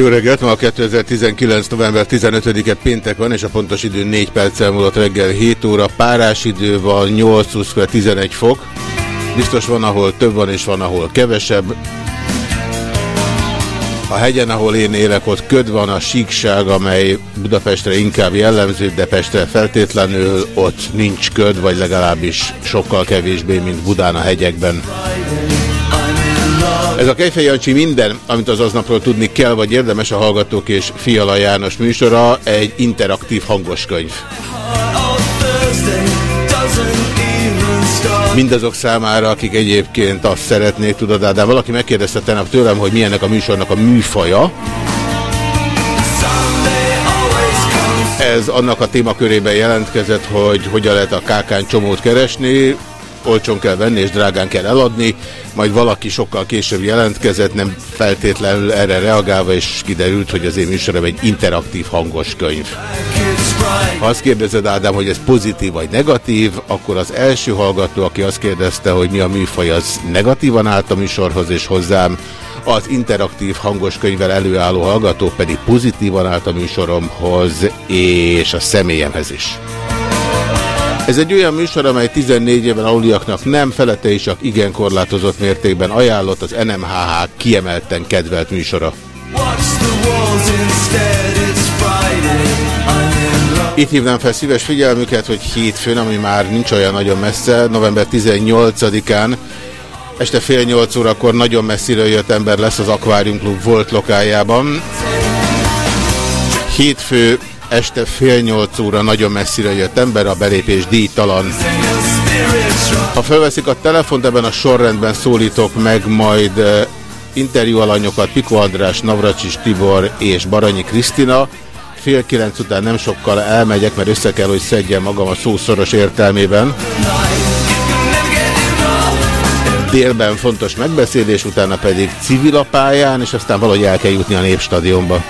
Jó reggelt, ma a 2019. november 15-e péntek van, és a pontos idő 4 perccel múlott reggel 7 óra. Párás idő van 8 20 11 fok. Biztos van, ahol több van, és van, ahol kevesebb. A hegyen, ahol én élek, ott köd van, a síkság, amely Budapestre inkább jellemző, de Pestre feltétlenül ott nincs köd, vagy legalábbis sokkal kevésbé, mint Budán a hegyekben. Ez a Kejfej Jancsi minden, amit az aznapról tudni kell, vagy érdemes a Hallgatók és Fiala János műsora, egy interaktív hangoskönyv. Mindazok számára, akik egyébként azt szeretnék, tudod, Ádám, valaki megkérdezte tegnap tőlem, hogy milyennek a műsornak a műfaja. Ez annak a témakörében jelentkezett, hogy hogyan lehet a kákán csomót keresni olcsón kell venni és drágán kell eladni, majd valaki sokkal később jelentkezett, nem feltétlenül erre reagálva, és kiderült, hogy az én műsorom egy interaktív hangos könyv. Ha azt kérdezed, Ádám, hogy ez pozitív vagy negatív, akkor az első hallgató, aki azt kérdezte, hogy mi a műfaj, az negatívan állt a műsorhoz és hozzám, az interaktív hangos könyvvel előálló hallgató pedig pozitívan állt a műsoromhoz és a személyemhez is. Ez egy olyan műsor, amely 14 éven aluliaknak nem felette is csak igen korlátozott mértékben ajánlott az NMHH kiemelten kedvelt műsora. Itt hívnám fel szíves figyelmüket, hogy hétfőn, ami már nincs olyan nagyon messze, november 18-án, este fél nyolc órakor nagyon messziről jött ember lesz az Aquarium Club volt lokájában. Hétfő este fél nyolc óra nagyon messzire jött ember, a belépés díjtalan. Ha felveszik a telefont, ebben a sorrendben szólítok meg majd interjú alanyokat Piko András, Navracsis Tibor és Baranyi Krisztina. Fél kilenc után nem sokkal elmegyek, mert össze kell, hogy szedjem magam a szószoros értelmében. Délben fontos megbeszélés, utána pedig civil a pályán, és aztán valahogy el kell jutni a Népstadionba.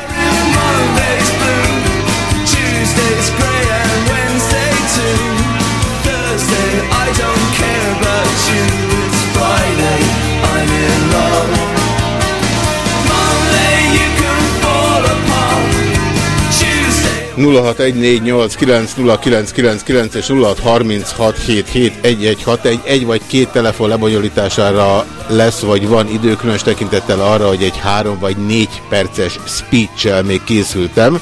És 0636771161 egy vagy két telefon lebonyolítására lesz, vagy van idő, különös tekintettel arra, hogy egy három vagy négy perces speech még készültem.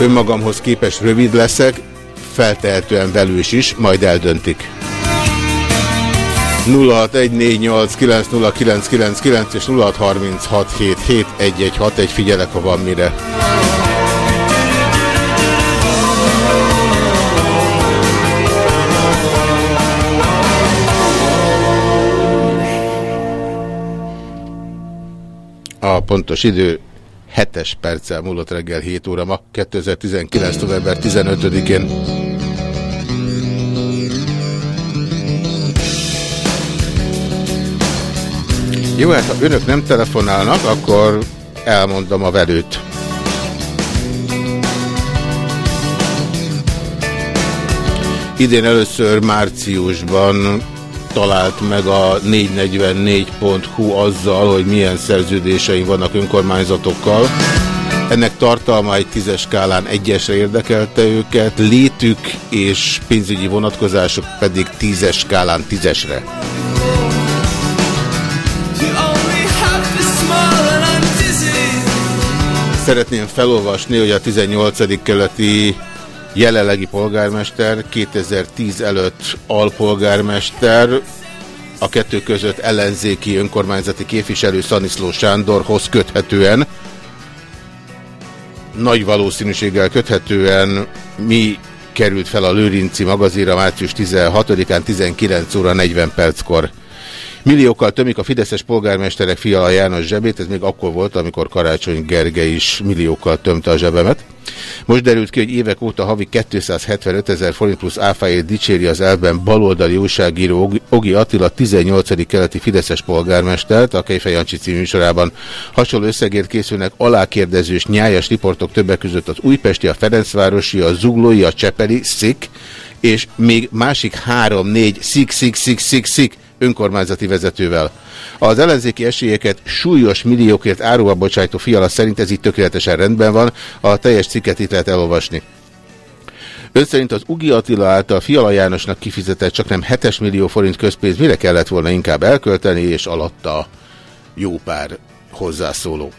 Önmagamhoz képest rövid leszek, feltehetően velős is, majd eldöntik. 0614890999 és 0636771161 figyelek, ha van mire. A pontos idő 7-es perccel múlott reggel 7 óra ma, 2019. november 15-én. Jó, hát ha önök nem telefonálnak, akkor elmondom a velőt. Idén először márciusban talált meg a 444.hu azzal, hogy milyen szerződéseim vannak önkormányzatokkal. Ennek tartalma egy tízes skálán egyesre érdekelte őket, létük és pénzügyi vonatkozások pedig tízes skálán tízesre. Szeretném felolvasni, hogy a 18. keleti jelenlegi polgármester, 2010 előtt alpolgármester, a kettő között ellenzéki önkormányzati képviselő Szaniszló Sándorhoz köthetően nagy valószínűséggel köthetően mi került fel a Lőrinci magazinra március 16-án 19 óra 40 perckor. Milliókkal tömik a fideszes polgármesterek Fiala János zsebét, ez még akkor volt, amikor Karácsony Gerge is milliókkal tömte a zsebemet. Most derült ki, hogy évek óta havi 275 ezer forint plusz áfáért dicséri az elben baloldali újságíró Ogi Attila 18. keleti Fideszes polgármestert, a Kejfej Jancsi című műsorában. Hasonló összegért készülnek alákérdezős nyájas riportok többek között az újpesti, a Ferencvárosi, a zuglói, a csepeli, szik, és még másik három-négy szik, szik, szik, szik, szik önkormányzati vezetővel. Az ellenzéki esélyeket súlyos milliókért áruba bocsájtó fiala szerint ez így tökéletesen rendben van, a teljes cikket itt lehet elolvasni. Ön szerint az Ugi Attila által Fiala Jánosnak kifizetett csak nem 7 millió forint közpénz mire kellett volna inkább elkölteni, és alatta jó pár hozzászóló.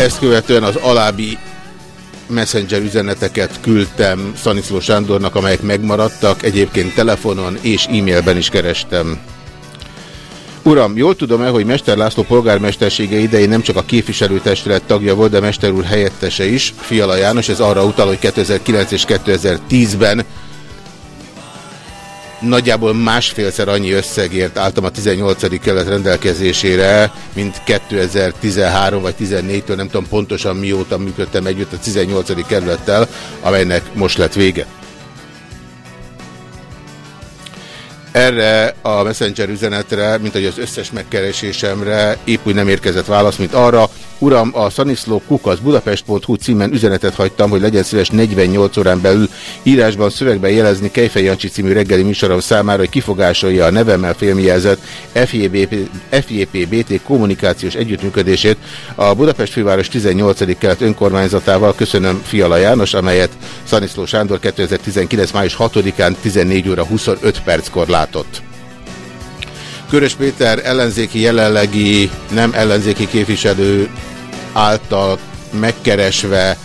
Ezt követően az alábbi messenger üzeneteket küldtem Szaniszló Sándornak, amelyek megmaradtak, egyébként telefonon és e-mailben is kerestem. Uram, jól tudom-e, hogy Mester László polgármestersége idején nem csak a képviselőtestület tagja volt, de Mester úr helyettese is, Fiala János, ez arra utal, hogy 2009 és 2010-ben nagyjából másfélszer annyi összegért álltam a 18. kelet rendelkezésére, mint 2013 vagy 14-től, nem tudom pontosan mióta működtem együtt a 18. kerülettel, amelynek most lett vége. Erre a Messenger üzenetre, mint hogy az összes megkeresésemre épp úgy nem érkezett válasz, mint arra, Uram, a Szaniszló Kukasz Budapest.hu címen üzenetet hagytam, hogy legyen szíves 48 órán belül írásban szövegben jelezni Kejfej Jancsi című reggeli műsorom számára, hogy kifogásolja a nevemmel filmjelzett FJP-BT kommunikációs együttműködését a Budapest főváros 18. kelet önkormányzatával. Köszönöm Fiala János, amelyet Szaniszló Sándor 2019. május 6-án 14 óra 25 perckor látott. Körös Péter ellenzéki jelenlegi nem ellenzéki képviselő által megkeresve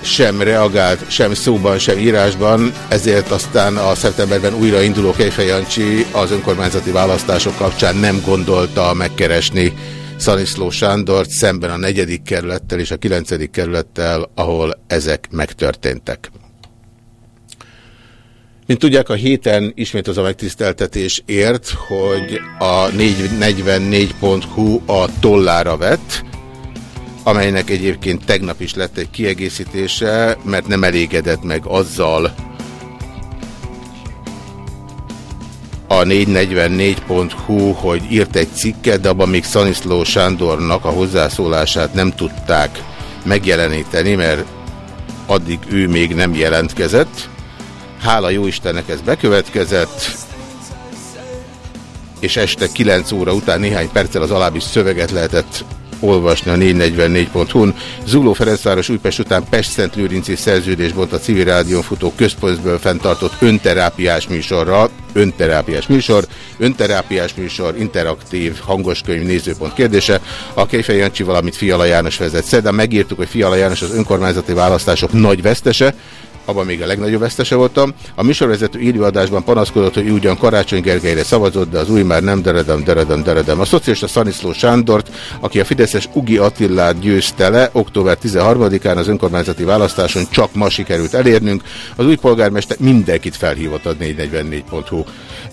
sem reagált, sem szóban, sem írásban, ezért aztán a szeptemberben újra induló Kejfej Jancsi az önkormányzati választások kapcsán nem gondolta megkeresni Szaniszló Sándort szemben a negyedik kerülettel és a kilencedik kerülettel, ahol ezek megtörténtek. Mint tudják, a héten ismét az a megtiszteltetés ért, hogy a 444.hu a tollára vett, amelynek egyébként tegnap is lett egy kiegészítése, mert nem elégedett meg azzal a 444.hu, hogy írt egy cikket, de abban még Szaniszló Sándornak a hozzászólását nem tudták megjeleníteni, mert addig ő még nem jelentkezett. Hála jó Istennek ez bekövetkezett, és este 9 óra után néhány perccel az alábbi szöveget lehetett olvasni a 444.hu-n. Zugló Ferencváros Újpest után Pest-Szent Lőrinci szerződésbont a civil rádión futó központból fenntartott önterápiás műsorra, önterápiás műsor, önterápiás műsor, interaktív hangoskönyv nézőpont kérdése. A Kejfej Jancsi, valamit Fiala János vezet. Szerdán megírtuk, hogy Fiala János az önkormányzati választások nagy vesztese, abban még a legnagyobb vesztese voltam. A műsorvezető írőadásban panaszkodott, hogy ugyan Karácsony Gergelyre szavazott, de az új már nem deredem, deredem, deredem. A szociálista Szaniszló Sándort, aki a Fideszes Ugi Attillát győzte le, október 13-án az önkormányzati választáson csak ma sikerült elérnünk. Az új polgármester mindenkit felhívott a 444.hu.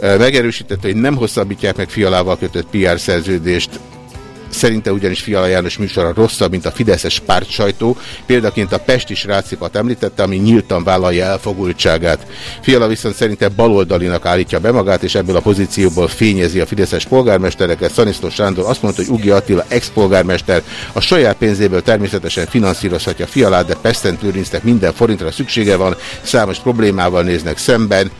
Megerősítette, hogy nem hosszabbítják meg fialával kötött PR szerződést Szerinte ugyanis Fiala János műsora rosszabb, mint a Fideszes pártsajtó. Példaként a Pesti srácipat említette, ami nyíltan vállalja elfogultságát. Fiala viszont szerinte baloldalinak állítja be magát, és ebből a pozícióból fényezi a Fideszes polgármestereket. Szaniszló Sándor azt mondta, hogy Ugi Attila ex-polgármester a saját pénzéből természetesen finanszírozhatja Fialát, de Pesztent minden forintra szüksége van, számos problémával néznek szemben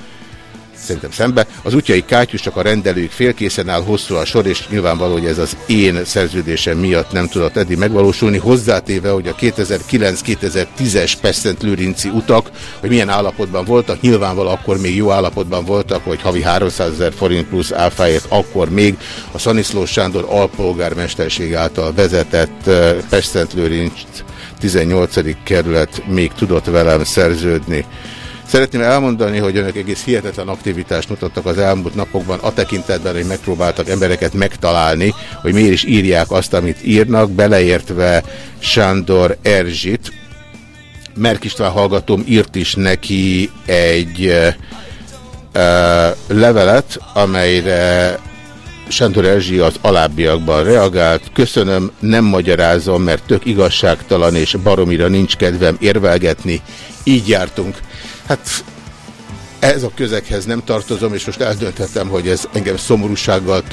szerintem szembe. Az útjai kátyus csak a rendelők félkészen áll, hosszú a sor, és nyilvánvaló, hogy ez az én szerződésem miatt nem tudott eddig megvalósulni. Hozzátéve, hogy a 2009-2010-es Pesztent Lőrinci utak, hogy milyen állapotban voltak, nyilvánvaló akkor még jó állapotban voltak, hogy havi 300 ezer forint plusz áfáért akkor még a Szaniszló Sándor alpolgármesterség által vezetett Pesztent Lőrinc 18. kerület még tudott velem szerződni. Szeretném elmondani, hogy önök egész hihetetlen aktivitást mutattak az elmúlt napokban a tekintetben, hogy megpróbáltak embereket megtalálni, hogy miért is írják azt, amit írnak, beleértve Sándor Erzsit. Merk István hallgatóm írt is neki egy uh, levelet, amelyre Sándor Erzsi az alábbiakban reagált. Köszönöm, nem magyarázom, mert tök igazságtalan és baromira nincs kedvem érvelgetni. Így jártunk. Hát ez a közeghez nem tartozom, és most eldönthetem, hogy ez engem szomorúsággal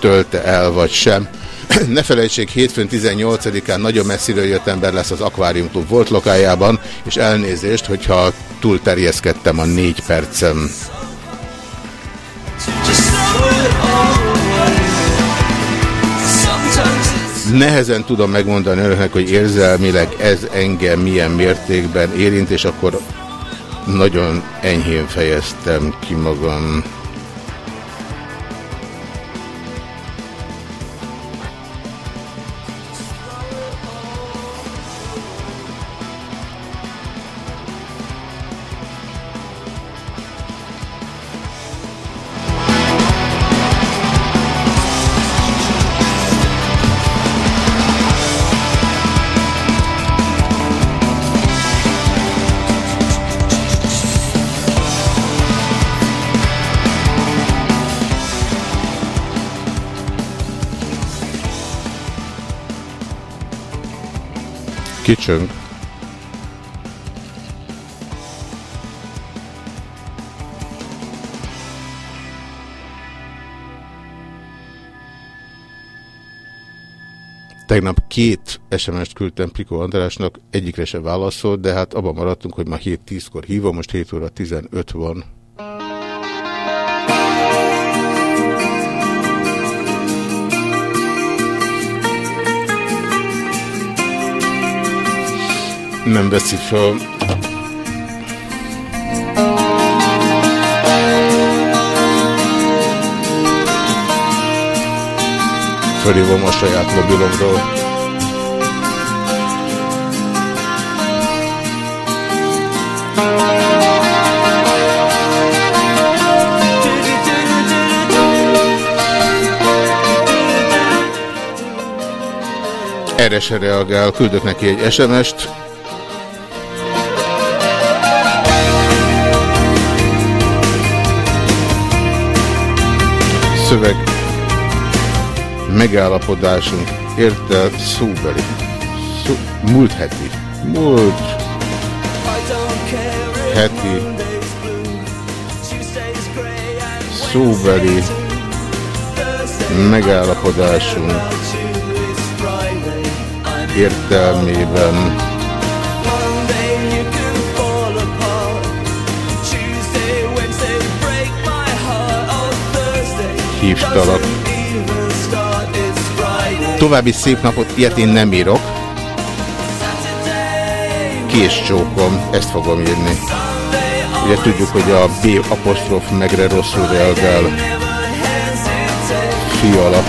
tölte el, vagy sem. ne felejtsék, hétfőn 18-án nagyon messziről jött ember lesz az Aquarium Club volt lokájában, és elnézést, hogyha túl terjeszkedtem a négy percem. Nehezen tudom megmondani önöknek, hogy érzelmileg ez engem milyen mértékben érint, és akkor nagyon enyhén fejeztem ki magam. Kicsöng. Tegnap két SMS-t küldtem Priko Andrásnak, egyikre sem válaszolt, de hát abban maradtunk, hogy ma 7-10-kor hívom, most 7 óra 15 van. Nem veszi fel. Fölhívom a saját mobilomról. Erre se reagál, küldök neki egy SMS-t. Megállapodásunk érte szóbeli. Szó, múlt heti. Múlt heti szóbeli megállapodásunk értelmében hívtalak. További szép napot, ilyet én nem írok. Kés csókom, ezt fogom írni. Ugye tudjuk, hogy a B apostrof megre rosszul reagál. Fiala.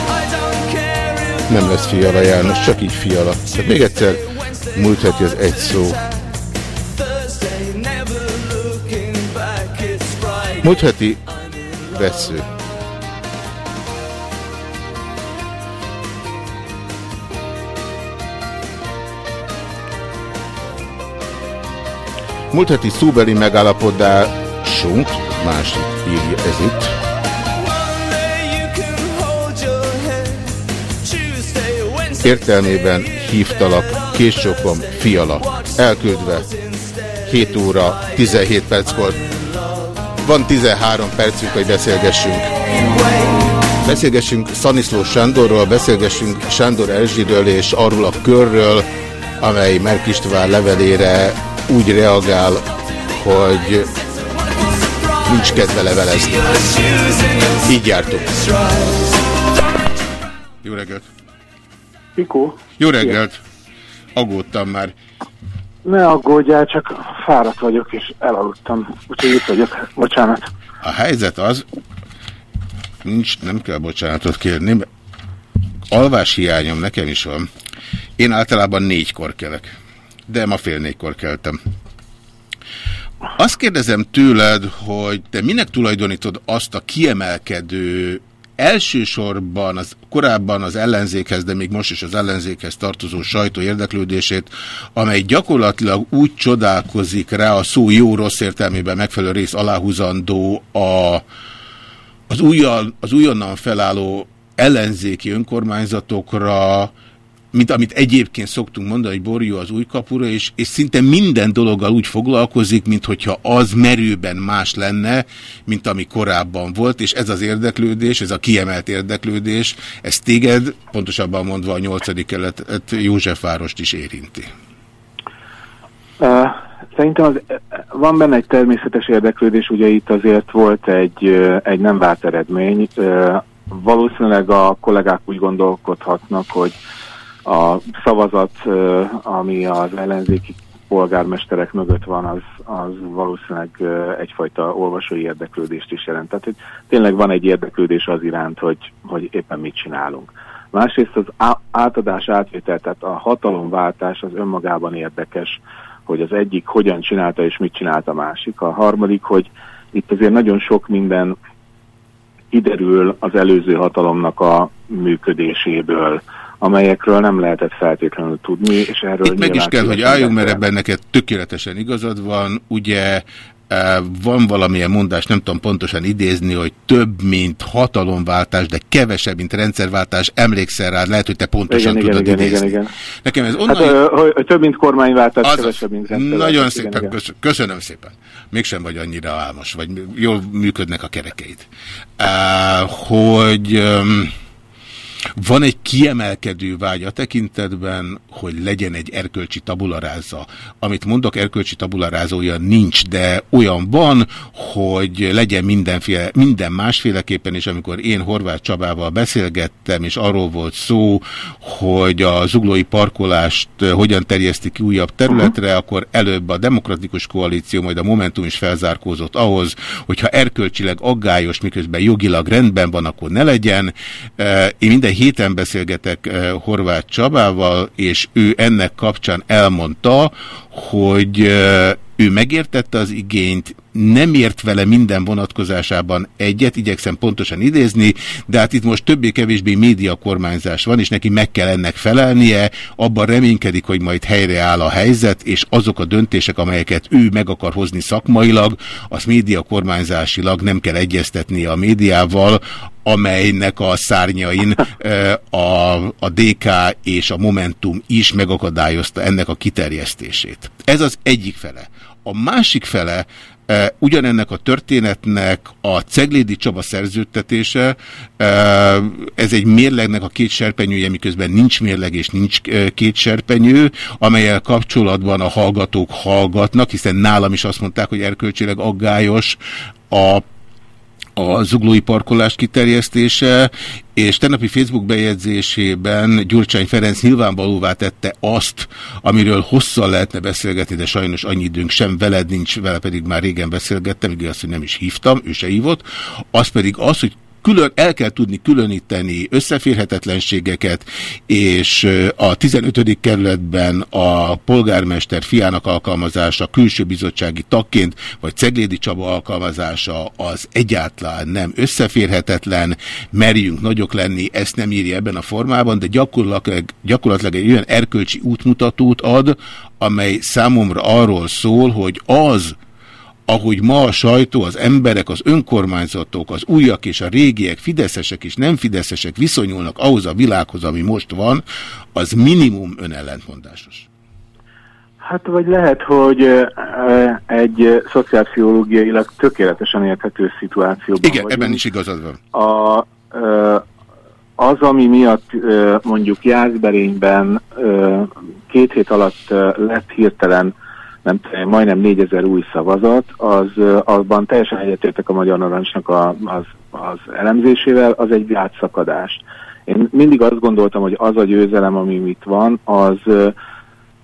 Nem lesz Fiala János, csak így Fiala. Tehát még egyszer, múlt heti az egy szó. Múlt heti vesző. Múlt heti szóbeli megállapodásunk, másik írja ez itt. Értelmében hívtalak, késcsókom, fiala. Elküldve 7 óra 17 perckor. Van 13 percünk, hogy beszélgessünk. Beszélgessünk Szaniszló Sándorról, beszélgessünk Sándor Erzsiről és arról a körről, amely Merk István levelére úgy reagál, hogy nincs kedve levelezni. Így jártunk. Jó reggelt! Pikó. Jó reggelt! Aggódtam már. Ne aggódjál, csak fáradt vagyok, és elaludtam. Úgyhogy itt vagyok. Bocsánat. A helyzet az, nincs, nem kell bocsánatot kérni, alvás hiányom nekem is van. Én általában négykor kelek. De ma fél négykor keltem. Azt kérdezem tőled, hogy te minek tulajdonítod azt a kiemelkedő elsősorban az, korábban az ellenzékhez, de még most is az ellenzékhez tartozó sajtó érdeklődését, amely gyakorlatilag úgy csodálkozik rá a szó jó-rossz értelmében megfelelő rész aláhúzandó a, az, újon, az újonnan felálló ellenzéki önkormányzatokra, mint amit egyébként szoktunk mondani, hogy borjú az új kapura, és, és szinte minden dologgal úgy foglalkozik, mint hogyha az merőben más lenne, mint ami korábban volt, és ez az érdeklődés, ez a kiemelt érdeklődés, ez téged, pontosabban mondva a nyolcadik kelet Józsefvárost is érinti. Uh, szerintem az, van benne egy természetes érdeklődés, ugye itt azért volt egy, egy nem várt eredmény. Valószínűleg a kollégák úgy gondolkodhatnak, hogy a szavazat, ami az ellenzéki polgármesterek mögött van, az, az valószínűleg egyfajta olvasói érdeklődést is jelent. Tehát hogy tényleg van egy érdeklődés az iránt, hogy, hogy éppen mit csinálunk. Másrészt az átadás átvétel, tehát a hatalomváltás az önmagában érdekes, hogy az egyik hogyan csinálta és mit csinált a másik. A harmadik, hogy itt azért nagyon sok minden kiderül az előző hatalomnak a működéséből, amelyekről nem lehetett feltétlenül tudni, és erről Itt meg is kell, hogy álljunk, mert ebben neked tökéletesen igazad van. Ugye e, van valamilyen mondás, nem tudom pontosan idézni, hogy több, mint hatalomváltás, de kevesebb, mint rendszerváltás. Emlékszel rá, lehet, hogy te pontosan igen, tudod igen, idézni. Igen, igen. Nekem ez onnan... Hát, hogy több, mint kormánywáltás, az, kevesebb, mint rendszerváltás. Nagyon szépen, igen, igen. köszönöm szépen. Mégsem vagy annyira álmos, vagy jól működnek a kerekeid. Uh, hogy... Um, van egy kiemelkedő vágy a tekintetben, hogy legyen egy erkölcsi tabularáza. Amit mondok, erkölcsi tabularázója nincs, de olyan van, hogy legyen mindenféle, minden másféleképpen, és amikor én Horváth Csabával beszélgettem, és arról volt szó, hogy a zuglói parkolást hogyan terjesztik ki újabb területre, uh -huh. akkor előbb a Demokratikus Koalíció, majd a Momentum is felzárkózott ahhoz, hogyha erkölcsileg aggályos, miközben jogilag rendben van, akkor ne legyen. Én minden héten beszélgetek eh, Horváth Csabával, és ő ennek kapcsán elmondta, hogy eh, ő megértette az igényt, nem ért vele minden vonatkozásában egyet, igyekszem pontosan idézni, de hát itt most többé-kevésbé médiakormányzás van, és neki meg kell ennek felelnie, abban reménykedik, hogy majd helyreáll a helyzet, és azok a döntések, amelyeket ő meg akar hozni szakmailag, az médiakormányzásilag nem kell egyeztetni a médiával, amelynek a szárnyain a, a DK és a Momentum is megakadályozta ennek a kiterjesztését. Ez az egyik fele. A másik fele ugyanennek a történetnek a Ceglédi Csaba szerződtetése, e, ez egy mérlegnek a két serpenyője, miközben nincs mérleg és nincs e, két serpenyő, amelyel kapcsolatban a hallgatók hallgatnak, hiszen nálam is azt mondták, hogy erkölcsileg aggályos a a zuglói parkolás kiterjesztése, és tennapi Facebook bejegyzésében Gyurcsány Ferenc nyilvánvalóvá tette azt, amiről hosszan lehetne beszélgetni, de sajnos annyi időnk sem veled nincs, vele pedig már régen beszélgettem, igaz, hogy nem is hívtam, ő se hívott, az pedig az, hogy külön, el kell tudni különíteni összeférhetetlenségeket, és a 15. kerületben a polgármester fiának alkalmazása külső bizottsági tagként, vagy Ceglédi Csaba alkalmazása az egyáltalán nem összeférhetetlen, merjünk nagyok lenni, ezt nem írja ebben a formában, de gyakorlatilag, gyakorlatilag egy olyan erkölcsi útmutatót ad, amely számomra arról szól, hogy az, ahogy ma a sajtó, az emberek, az önkormányzatok, az újak és a régiek, fideszesek és nem fideszesek viszonyulnak ahhoz a világhoz, ami most van, az minimum önellentmondásos. Hát vagy lehet, hogy egy szociálpszichológiailag tökéletesen érthető szituációban Igen, vagyunk. ebben is igazad van. A, az, ami miatt mondjuk Jászberényben két hét alatt lett hirtelen nem majdnem 4000 új szavazat, az abban teljesen egyetértek a Magyar Narancsnak a, az, az elemzésével, az egy gátszakadás. Én mindig azt gondoltam, hogy az a győzelem, ami itt van, az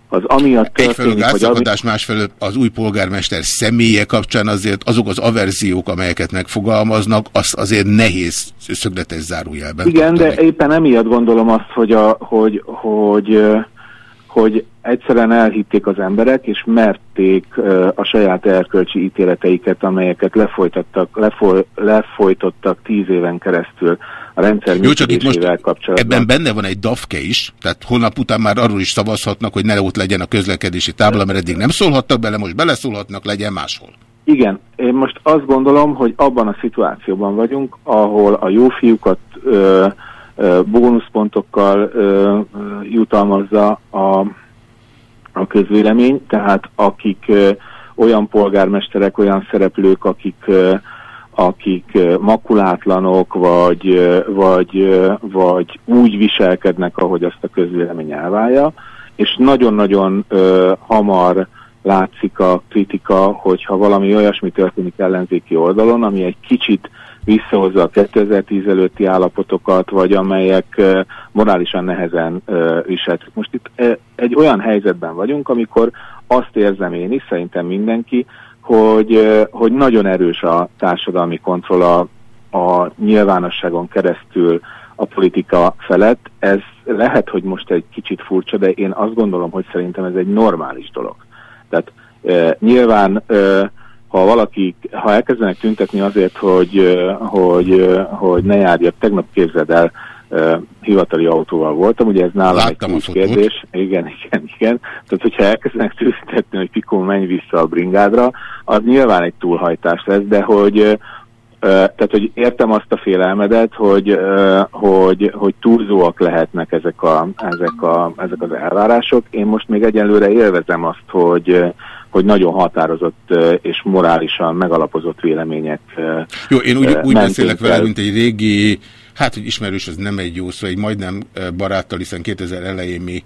az amiatt történik, Egyfelől gátszakadás, az... másfelől az új polgármester személye kapcsán azért azok az averziók, amelyeket megfogalmaznak, az azért nehéz szögletes zárójelben. Igen, de éppen emiatt gondolom azt, hogy, a, hogy, hogy, hogy hogy egyszerűen elhitték az emberek, és merték a saját erkölcsi ítéleteiket, amelyeket lefolytattak, lefoly, lefolytottak tíz éven keresztül a rendszer Jó, csak itt most kapcsolatban. ebben benne van egy dafke is, tehát holnap után már arról is szavazhatnak, hogy ne ott legyen a közlekedési tábla, mert eddig nem szólhattak bele, most beleszólhatnak, legyen máshol. Igen, én most azt gondolom, hogy abban a szituációban vagyunk, ahol a jó fiúkat ö, bónuszpontokkal jutalmazza a, a közvélemény, tehát akik olyan polgármesterek, olyan szereplők, akik akik makulátlanok, vagy, vagy, vagy úgy viselkednek, ahogy azt a közvélemény elválja, és nagyon-nagyon hamar látszik a kritika, hogyha valami olyasmi történik ellenzéki oldalon, ami egy kicsit visszahozza a 2010 előtti állapotokat, vagy amelyek morálisan nehezen viseltek. Most itt egy olyan helyzetben vagyunk, amikor azt érzem én is, szerintem mindenki, hogy, hogy nagyon erős a társadalmi kontroll a, a nyilvánosságon keresztül a politika felett. Ez lehet, hogy most egy kicsit furcsa, de én azt gondolom, hogy szerintem ez egy normális dolog. Tehát e, nyilván e, ha valaki, ha elkezdenek tüntetni azért, hogy, hogy, hogy ne járjak, tegnap képzeld el, hivatali autóval voltam, ugye ez nálam Láttam egy kérdés. Igen, igen, igen. Tehát, hogyha elkezdenek tűztetni, hogy Pikó menj vissza a bringádra, az nyilván egy túlhajtás lesz, de hogy tehát, hogy értem azt a félelmedet, hogy, hogy, hogy túlzóak lehetnek ezek, a, ezek, a, ezek az elvárások. Én most még egyelőre élvezem azt, hogy, hogy nagyon határozott és morálisan megalapozott vélemények. Jó, én úgy, úgy beszélek vele, mint egy régi hát, hogy ismerős, az nem egy jó szó, egy majdnem baráttal, hiszen 2000 elején mi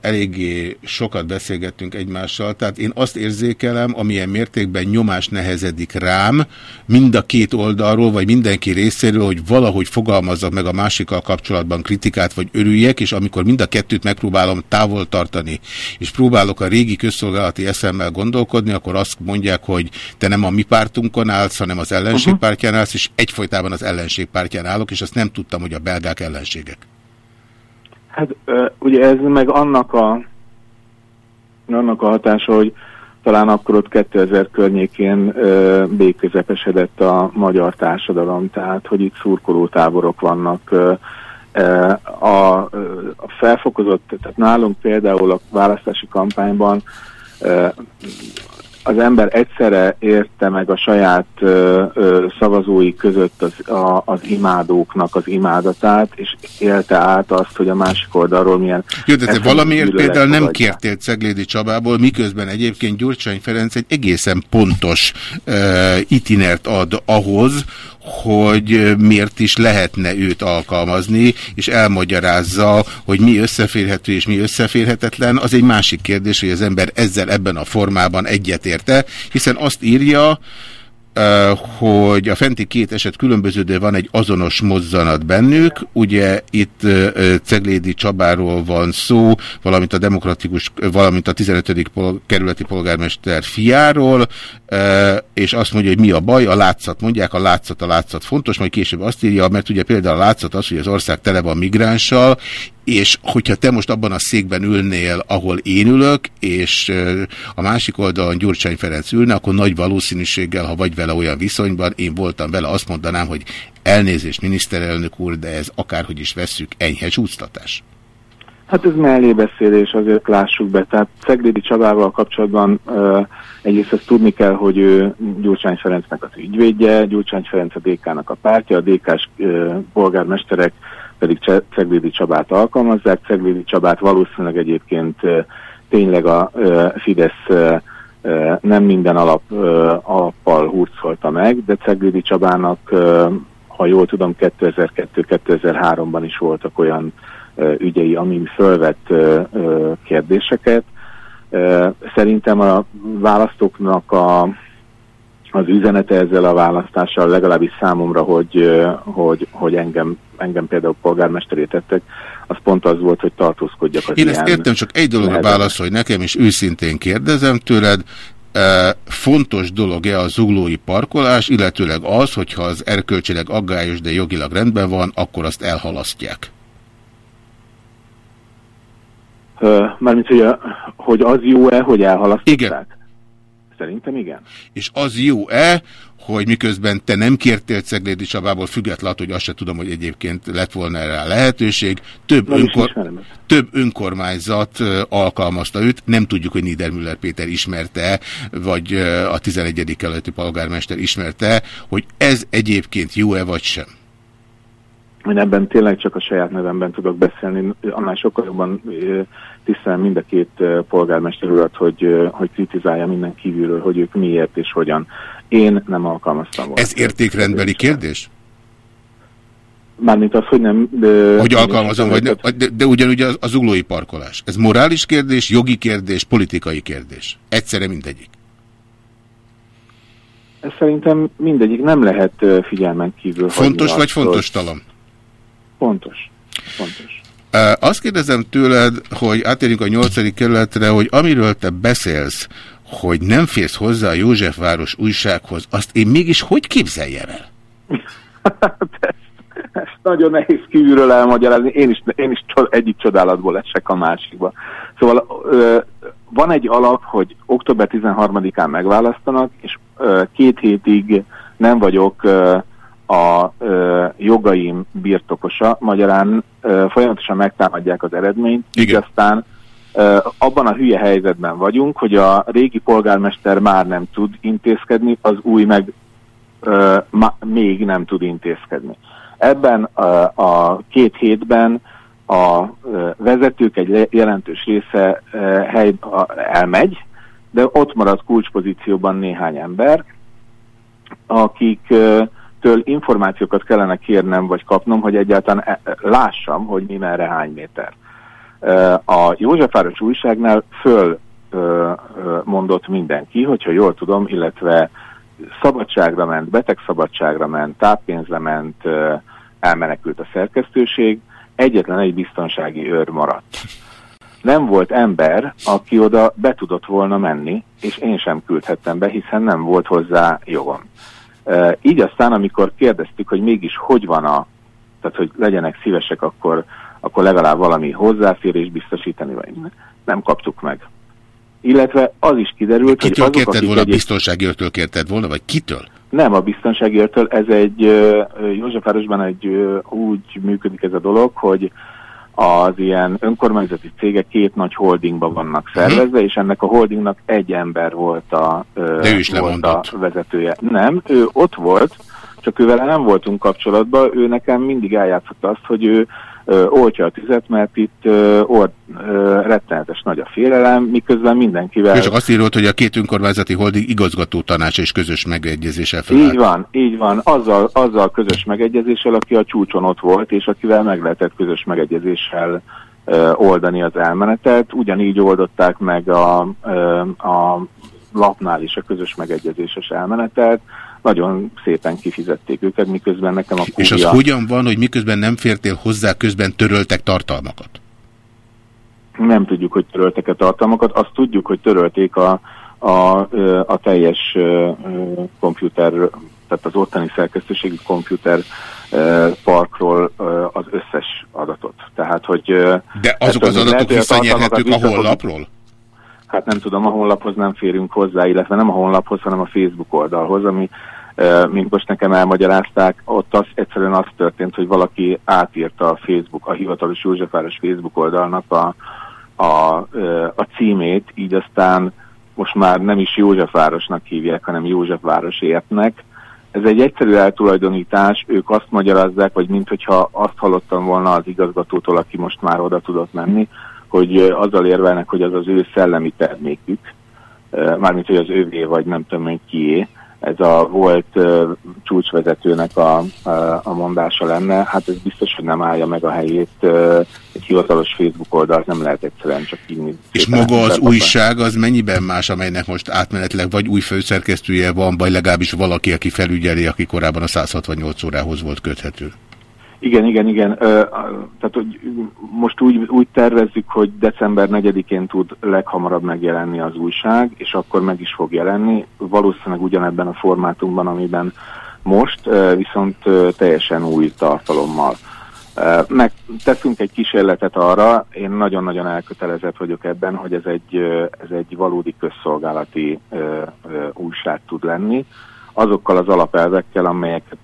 eléggé sokat beszélgettünk egymással, tehát én azt érzékelem, amilyen mértékben nyomás nehezedik rám, mind a két oldalról, vagy mindenki részéről, hogy valahogy fogalmazzak meg a másikkal kapcsolatban kritikát, vagy örüljek, és amikor mind a kettőt megpróbálom távol tartani, és próbálok a régi közszolgálati eszemmel gondolkodni, akkor azt mondják, hogy te nem a mi pártunkon állsz, hanem az ellenségpártján állsz, és egyfolytában az ellenségpártján állok, és azt nem tudtam, hogy a belgák ellenségek. Hát ugye ez meg annak a, annak a hatása, hogy talán akkor ott 2000 környékén béközepesedett a magyar társadalom, tehát hogy itt szurkoló táborok vannak. A, a felfokozott, tehát nálunk például a választási kampányban az ember egyszerre érte meg a saját ö, ö, szavazói között az, a, az imádóknak az imádatát, és élte át azt, hogy a másik oldalról milyen... Jó, de te valamiért például nem kértél Ceglédi Csabából, miközben egyébként Gyurcsány Ferenc egy egészen pontos ö, itinert ad ahhoz, hogy miért is lehetne őt alkalmazni, és elmagyarázza, hogy mi összeférhető és mi összeférhetetlen, az egy másik kérdés, hogy az ember ezzel ebben a formában egyetérte, hiszen azt írja, hogy a fenti két eset különböző, de van egy azonos mozzanat bennük. Ugye itt Ceglédi Csabáról van szó, valamint a demokratikus, valamint a 15. kerületi polgármester fiáról, és azt mondja, hogy mi a baj, a látszat mondják, a látszat a látszat fontos, majd később azt írja, mert ugye például a látszat az, hogy az ország tele van migránssal, és hogyha te most abban a székben ülnél, ahol én ülök, és a másik oldalon Gyurcsány Ferenc ülne, akkor nagy valószínűséggel, ha vagy vele olyan viszonyban, én voltam vele, azt mondanám, hogy elnézést miniszterelnök úr, de ez akárhogy is vesszük, enyhe csúsztatás. Hát ez mellébeszélés, azért lássuk be. Tehát Szeglédi Csabával kapcsolatban uh, egyrészt azt tudni kell, hogy ő Gyurcsány Ferencnek az ügyvédje, Gyurcsány Ferenc a DK-nak a pártja, a DK-s uh, polgármesterek pedig Ceglédi Csabát alkalmazzák. Ceglédi Csabát valószínűleg egyébként tényleg a Fidesz nem minden alap, alappal hurcolta meg, de Ceglédi Csabának, ha jól tudom, 2002-2003-ban is voltak olyan ügyei, amin fölvett kérdéseket. Szerintem a választóknak a az üzenete ezzel a választással legalábbis számomra, hogy, hogy, hogy engem, engem például polgármesteré tettek, az pont az volt, hogy tartózkodjak az Én ezt értem, csak egy dologra válaszolj nekem, és őszintén kérdezem tőled, fontos dolog-e a zuglói parkolás, illetőleg az, hogyha az erkölcsileg aggályos, de jogilag rendben van, akkor azt elhalasztják? Mármint, hogy, a, hogy az jó-e, hogy elhalasztották? Igen. Szerintem igen. És az jó-e, hogy miközben te nem kértél Ceglédi Csabából, függetlenül, hogy azt se tudom, hogy egyébként lett volna erre a lehetőség, több, Nem önkor, több önkormányzat alkalmazta őt, nem tudjuk, hogy Niedermüller Péter ismerte, vagy a 11. keleti polgármester ismerte, hogy ez egyébként jó-e vagy sem. Én ebben tényleg csak a saját nevemben tudok beszélni, annál sokkal jobban ö, tisztelem mind a két polgármester urat, hogy, hogy kritizálja minden kívülről, hogy ők miért és hogyan. Én nem alkalmaztam volna. Ez értékrendbeli kérdés? Mármint az, hogy nem... ö, Hogy alkalmazom, vagy nem, de, de ugyanúgy az, az uglói parkolás. Ez morális kérdés, jogi kérdés, politikai kérdés. Egyszerre mindegyik. Ez szerintem mindegyik nem lehet figyelmen kívül Fontos vagy fontos talom? Fontos. Fontos. Azt kérdezem tőled, hogy átérjünk a nyolcadik kerületre, hogy amiről te beszélsz, hogy nem férsz hozzá a Józsefváros újsághoz, azt én mégis hogy képzeljem el? ezt, ezt nagyon nehéz kívülről elmagyarázni. Én is, én is egyik csodálatból esek a másikba. Szóval ö, van egy alap, hogy október 13-án megválasztanak, és ö, két hétig nem vagyok ö, a ö, jogaim birtokosa, magyarán ö, folyamatosan megtámadják az eredményt, így Igen. aztán ö, abban a hülye helyzetben vagyunk, hogy a régi polgármester már nem tud intézkedni, az új meg ö, ma, még nem tud intézkedni. Ebben a, a két hétben a ö, vezetők egy le- jelentős része ö, hely, a, elmegy, de ott marad kulcspozícióban néhány ember, akiktől információkat kellene kérnem vagy kapnom, hogy egyáltalán e- lássam, hogy mi merre hány méter. Ö, A Józsefváros újságnál föl mondott mindenki, hogyha jól tudom, illetve szabadságra ment, betegszabadságra ment, táppénzre ment, elmenekült a szerkesztőség, egyetlen egy biztonsági őr maradt. Nem volt ember, aki oda be tudott volna menni, és én sem küldhettem be, hiszen nem volt hozzá jogom. Így aztán, amikor kérdeztük, hogy mégis hogy van a, tehát hogy legyenek szívesek, akkor, akkor legalább valami hozzáférés biztosítani, vagy ne- nem kaptuk meg. Illetve az is kiderült, Kitől hogy azok, kérted akik volna, a egyéb... biztonsági őrtől kérted volna, vagy kitől? Nem a biztonsági őrtől, ez egy Józsefvárosban egy úgy működik ez a dolog, hogy az ilyen önkormányzati cégek két nagy holdingba vannak szervezve, és ennek a holdingnak egy ember volt a, ő is volt lemondott. a vezetője. Nem, ő ott volt, csak ővel nem voltunk kapcsolatban, ő nekem mindig eljátszott azt, hogy ő ö, oltja a tüzet, mert itt ö, or, ö, rettenetes nagy a félelem, miközben mindenkivel... Csak azt írott, hogy a két önkormányzati holding igazgató tanács és közös megegyezéssel Így felállt. van, így van. Azzal, azzal közös megegyezéssel, aki a csúcson ott volt, és akivel meg lehetett közös megegyezéssel ö, oldani az elmenetet. Ugyanígy oldották meg a, ö, a lapnál is a közös megegyezéses elmenetet. Nagyon szépen kifizették őket, miközben nekem a És az kúria... hogyan van, hogy miközben nem fértél hozzá, közben töröltek tartalmakat? Nem tudjuk, hogy töröltek-e tartalmakat, azt tudjuk, hogy törölték a, a, a teljes komputer, tehát az ottani szerkesztőségi komputer parkról az összes adatot. Tehát, hogy... De azok az adatok visszanyerhetők a honlapról? Hát nem tudom, a honlaphoz nem férünk hozzá, illetve nem a honlaphoz, hanem a Facebook oldalhoz, ami, mint most nekem elmagyarázták, ott az, egyszerűen az történt, hogy valaki átírta a Facebook, a hivatalos Józsefváros Facebook oldalnak a, a, a címét, így aztán most már nem is Józsefvárosnak hívják, hanem Józsefvárosértnek. Ez egy egyszerű eltulajdonítás, ők azt magyarázzák, vagy minthogyha azt hallottam volna az igazgatótól, aki most már oda tudott menni, hogy azzal érvelnek, hogy az az ő szellemi termékük, mármint, hogy az ővé, vagy nem tudom én kié, ez a volt uh, csúcsvezetőnek a, a, a mondása lenne, hát ez biztos, hogy nem állja meg a helyét. Uh, egy hivatalos Facebook oldalt nem lehet egyszerűen csak így. És maga az újság az mennyiben más, amelynek most átmenetileg vagy új főszerkesztője van, vagy legalábbis valaki, aki felügyeli, aki korábban a 168 órához volt köthető? Igen, igen, igen. Tehát, hogy most úgy, úgy tervezzük, hogy december 4-én tud leghamarabb megjelenni az újság, és akkor meg is fog jelenni, valószínűleg ugyanebben a formátumban, amiben most, viszont teljesen új tartalommal. Meg teszünk egy kísérletet arra, én nagyon-nagyon elkötelezett vagyok ebben, hogy ez egy, ez egy valódi közszolgálati újság tud lenni, azokkal az alapelvekkel, amelyeket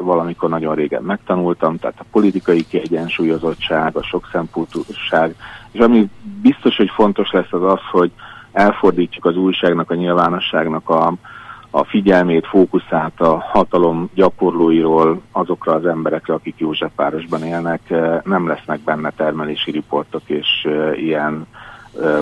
valamikor nagyon régen megtanultam, tehát a politikai kiegyensúlyozottság, a sokszempontúság, és ami biztos, hogy fontos lesz az az, hogy elfordítjuk az újságnak, a nyilvánosságnak a, a figyelmét, fókuszát a hatalom gyakorlóiról azokra az emberekre, akik Józsefvárosban élnek, nem lesznek benne termelési riportok és ilyen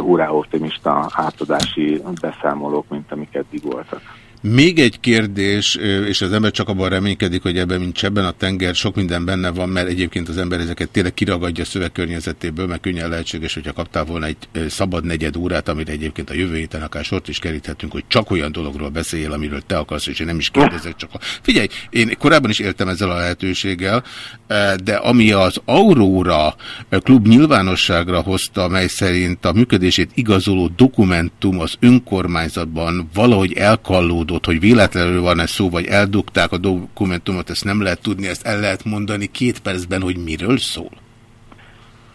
hurrá optimista átadási beszámolók, mint amik eddig voltak. Még egy kérdés, és az ember csak abban reménykedik, hogy ebben, mint ebben a tenger, sok minden benne van, mert egyébként az ember ezeket tényleg kiragadja a szövegkörnyezetéből, mert könnyen lehetséges, hogyha kaptál volna egy szabad negyed órát, amit egyébként a jövő héten akár sort is keríthetünk, hogy csak olyan dologról beszéljél, amiről te akarsz, és én nem is kérdezek, csak a... Figyelj, én korábban is értem ezzel a lehetőséggel, de ami az Aurora klub nyilvánosságra hozta, mely szerint a működését igazoló dokumentum az önkormányzatban valahogy elkallódott, adott, hogy véletlenül van ez szó, vagy eldugták a dokumentumot, ezt nem lehet tudni, ezt el lehet mondani két percben, hogy miről szól?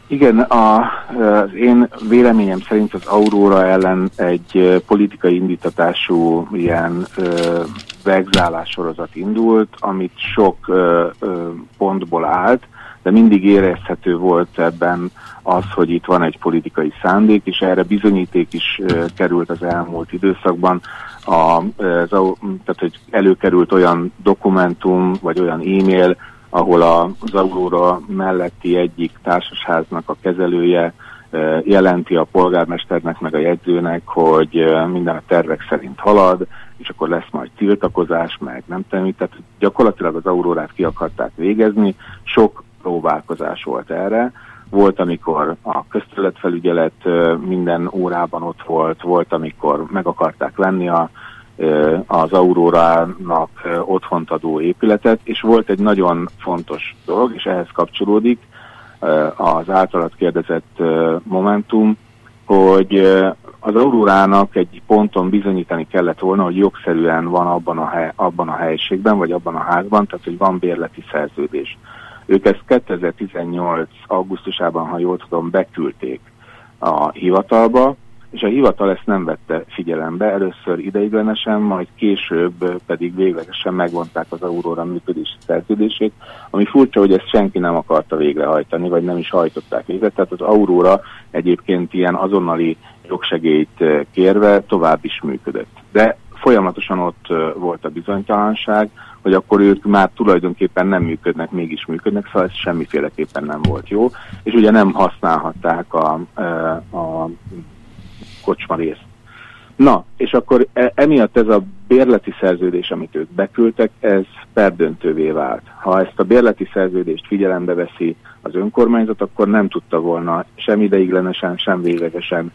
Igen, a, az én véleményem szerint az Aurora ellen egy politikai indítatású ilyen ö, vegzálás sorozat indult, amit sok ö, ö, pontból állt, de mindig érezhető volt ebben az, hogy itt van egy politikai szándék, és erre bizonyíték is került az elmúlt időszakban. A, ez tehát hogy előkerült olyan dokumentum, vagy olyan e-mail, ahol az Aurora melletti egyik társasháznak a kezelője jelenti a polgármesternek meg a jegyzőnek, hogy minden a tervek szerint halad, és akkor lesz majd tiltakozás, meg nem tudom, tehát gyakorlatilag az Aurórát ki akarták végezni, sok próbálkozás volt erre, volt, amikor a közterületfelügyelet minden órában ott volt, volt, amikor meg akarták venni a, az Aurórának otthont adó épületet, és volt egy nagyon fontos dolog, és ehhez kapcsolódik az általat kérdezett momentum, hogy az Aurórának egy ponton bizonyítani kellett volna, hogy jogszerűen van abban a, hely, abban a helyiségben, vagy abban a házban, tehát hogy van bérleti szerződés. Ők ezt 2018. augusztusában, ha jól tudom, beküldték a hivatalba, és a hivatal ezt nem vette figyelembe, először ideiglenesen, majd később pedig véglegesen megvonták az Aurora működési szerződését, ami furcsa, hogy ezt senki nem akarta végrehajtani, vagy nem is hajtották végre, tehát az Aurora egyébként ilyen azonnali jogsegélyt kérve tovább is működött. De folyamatosan ott volt a bizonytalanság, hogy akkor ők már tulajdonképpen nem működnek, mégis működnek, szóval ez semmiféleképpen nem volt jó, és ugye nem használhatták a, a kocsma részt. Na, és akkor e, emiatt ez a bérleti szerződés, amit ők beküldtek, ez perdöntővé vált. Ha ezt a bérleti szerződést figyelembe veszi az önkormányzat, akkor nem tudta volna sem ideiglenesen, sem véglegesen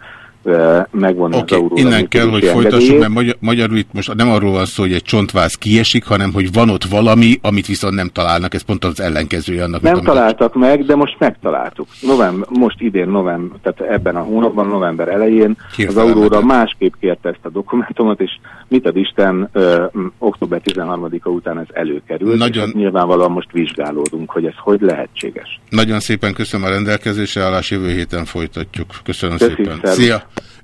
megvonni okay, az Innen kell, hogy folytassuk, mert magyar, magyarul itt most nem arról van szó, hogy egy csontváz kiesik, hanem hogy van ott valami, amit viszont nem találnak. Ez pont az ellenkezője annak. Nem találtak meg, de most megtaláltuk. November, most idén november, tehát ebben a hónapban, november elején Hirtelen az Aurora másképp kérte ezt a dokumentumot, és mit ad Isten, ö, október 13-a után ez előkerült. Nagyon... nyilvánvalóan most vizsgálódunk, hogy ez hogy lehetséges. Nagyon szépen köszönöm a rendelkezésre, állás jövő héten folytatjuk. Köszönöm Köszi, szépen. Szervus. Szia!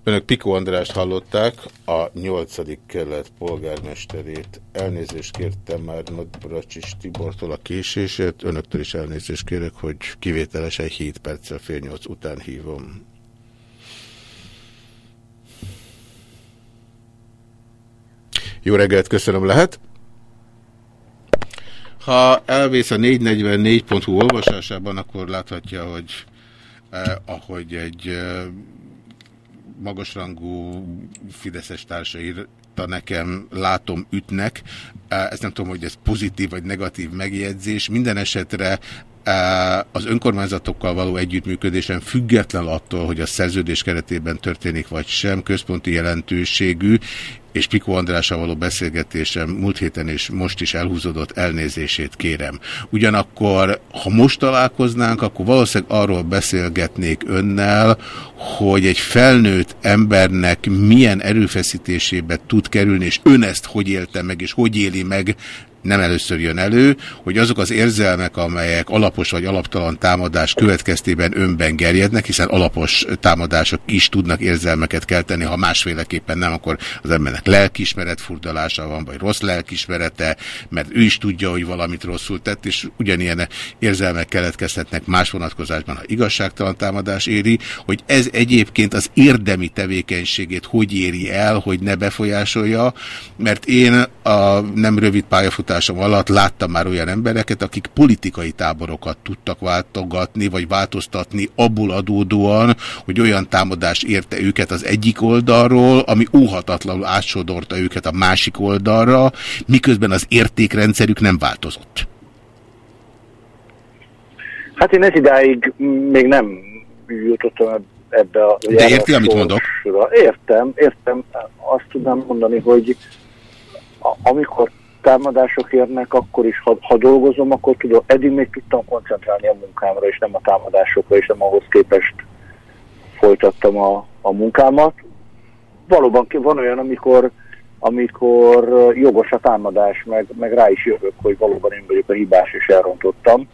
Önök Piko Andrást hallották, a 8. kelet polgármesterét. Elnézést kértem már Nagybracsis Tibortól a késésért. Önöktől is elnézést kérek, hogy kivételesen 7 perccel fél 8 után hívom. Jó reggelt, köszönöm, lehet? Ha elvész a 444.hu olvasásában, akkor láthatja, hogy eh, ahogy egy eh, magasrangú fideszes társaira nekem látom ütnek. Ezt nem tudom, hogy ez pozitív vagy negatív megjegyzés. Minden esetre az önkormányzatokkal való együttműködésen független attól, hogy a szerződés keretében történik vagy sem, központi jelentőségű, és Piko Andrással való beszélgetésem múlt héten és most is elhúzódott elnézését kérem. Ugyanakkor, ha most találkoznánk, akkor valószínűleg arról beszélgetnék önnel, hogy egy felnőtt embernek milyen erőfeszítésébe tud kerülni, és ön ezt hogy élte meg, és hogy éli meg, nem először jön elő, hogy azok az érzelmek, amelyek alapos vagy alaptalan támadás következtében önben gerjednek, hiszen alapos támadások is tudnak érzelmeket kelteni, ha másféleképpen nem, akkor az embernek lelkismeret furdalása van, vagy rossz lelkismerete, mert ő is tudja, hogy valamit rosszul tett, és ugyanilyen érzelmek keletkezhetnek más vonatkozásban, ha igazságtalan támadás éri, hogy ez egyébként az érdemi tevékenységét hogy éri el, hogy ne befolyásolja, mert én a nem rövid pályafutásom alatt láttam már olyan embereket, akik politikai táborokat tudtak váltogatni, vagy változtatni abból adódóan, hogy olyan támadás érte őket az egyik oldalról, ami óhatatlanul átsodorta őket a másik oldalra, miközben az értékrendszerük nem változott. Hát én ez idáig még nem jutottam ebbe a... De érti, amit mondok? Értem, értem. Azt tudnám mondani, hogy amikor támadások érnek, akkor is, ha, ha dolgozom, akkor tudom, eddig még tudtam koncentrálni a munkámra, és nem a támadásokra, és nem ahhoz képest folytattam a, a munkámat. Valóban van olyan, amikor, amikor jogos a támadás, meg, meg rá is jövök, hogy valóban én vagyok a hibás, és elrontottam.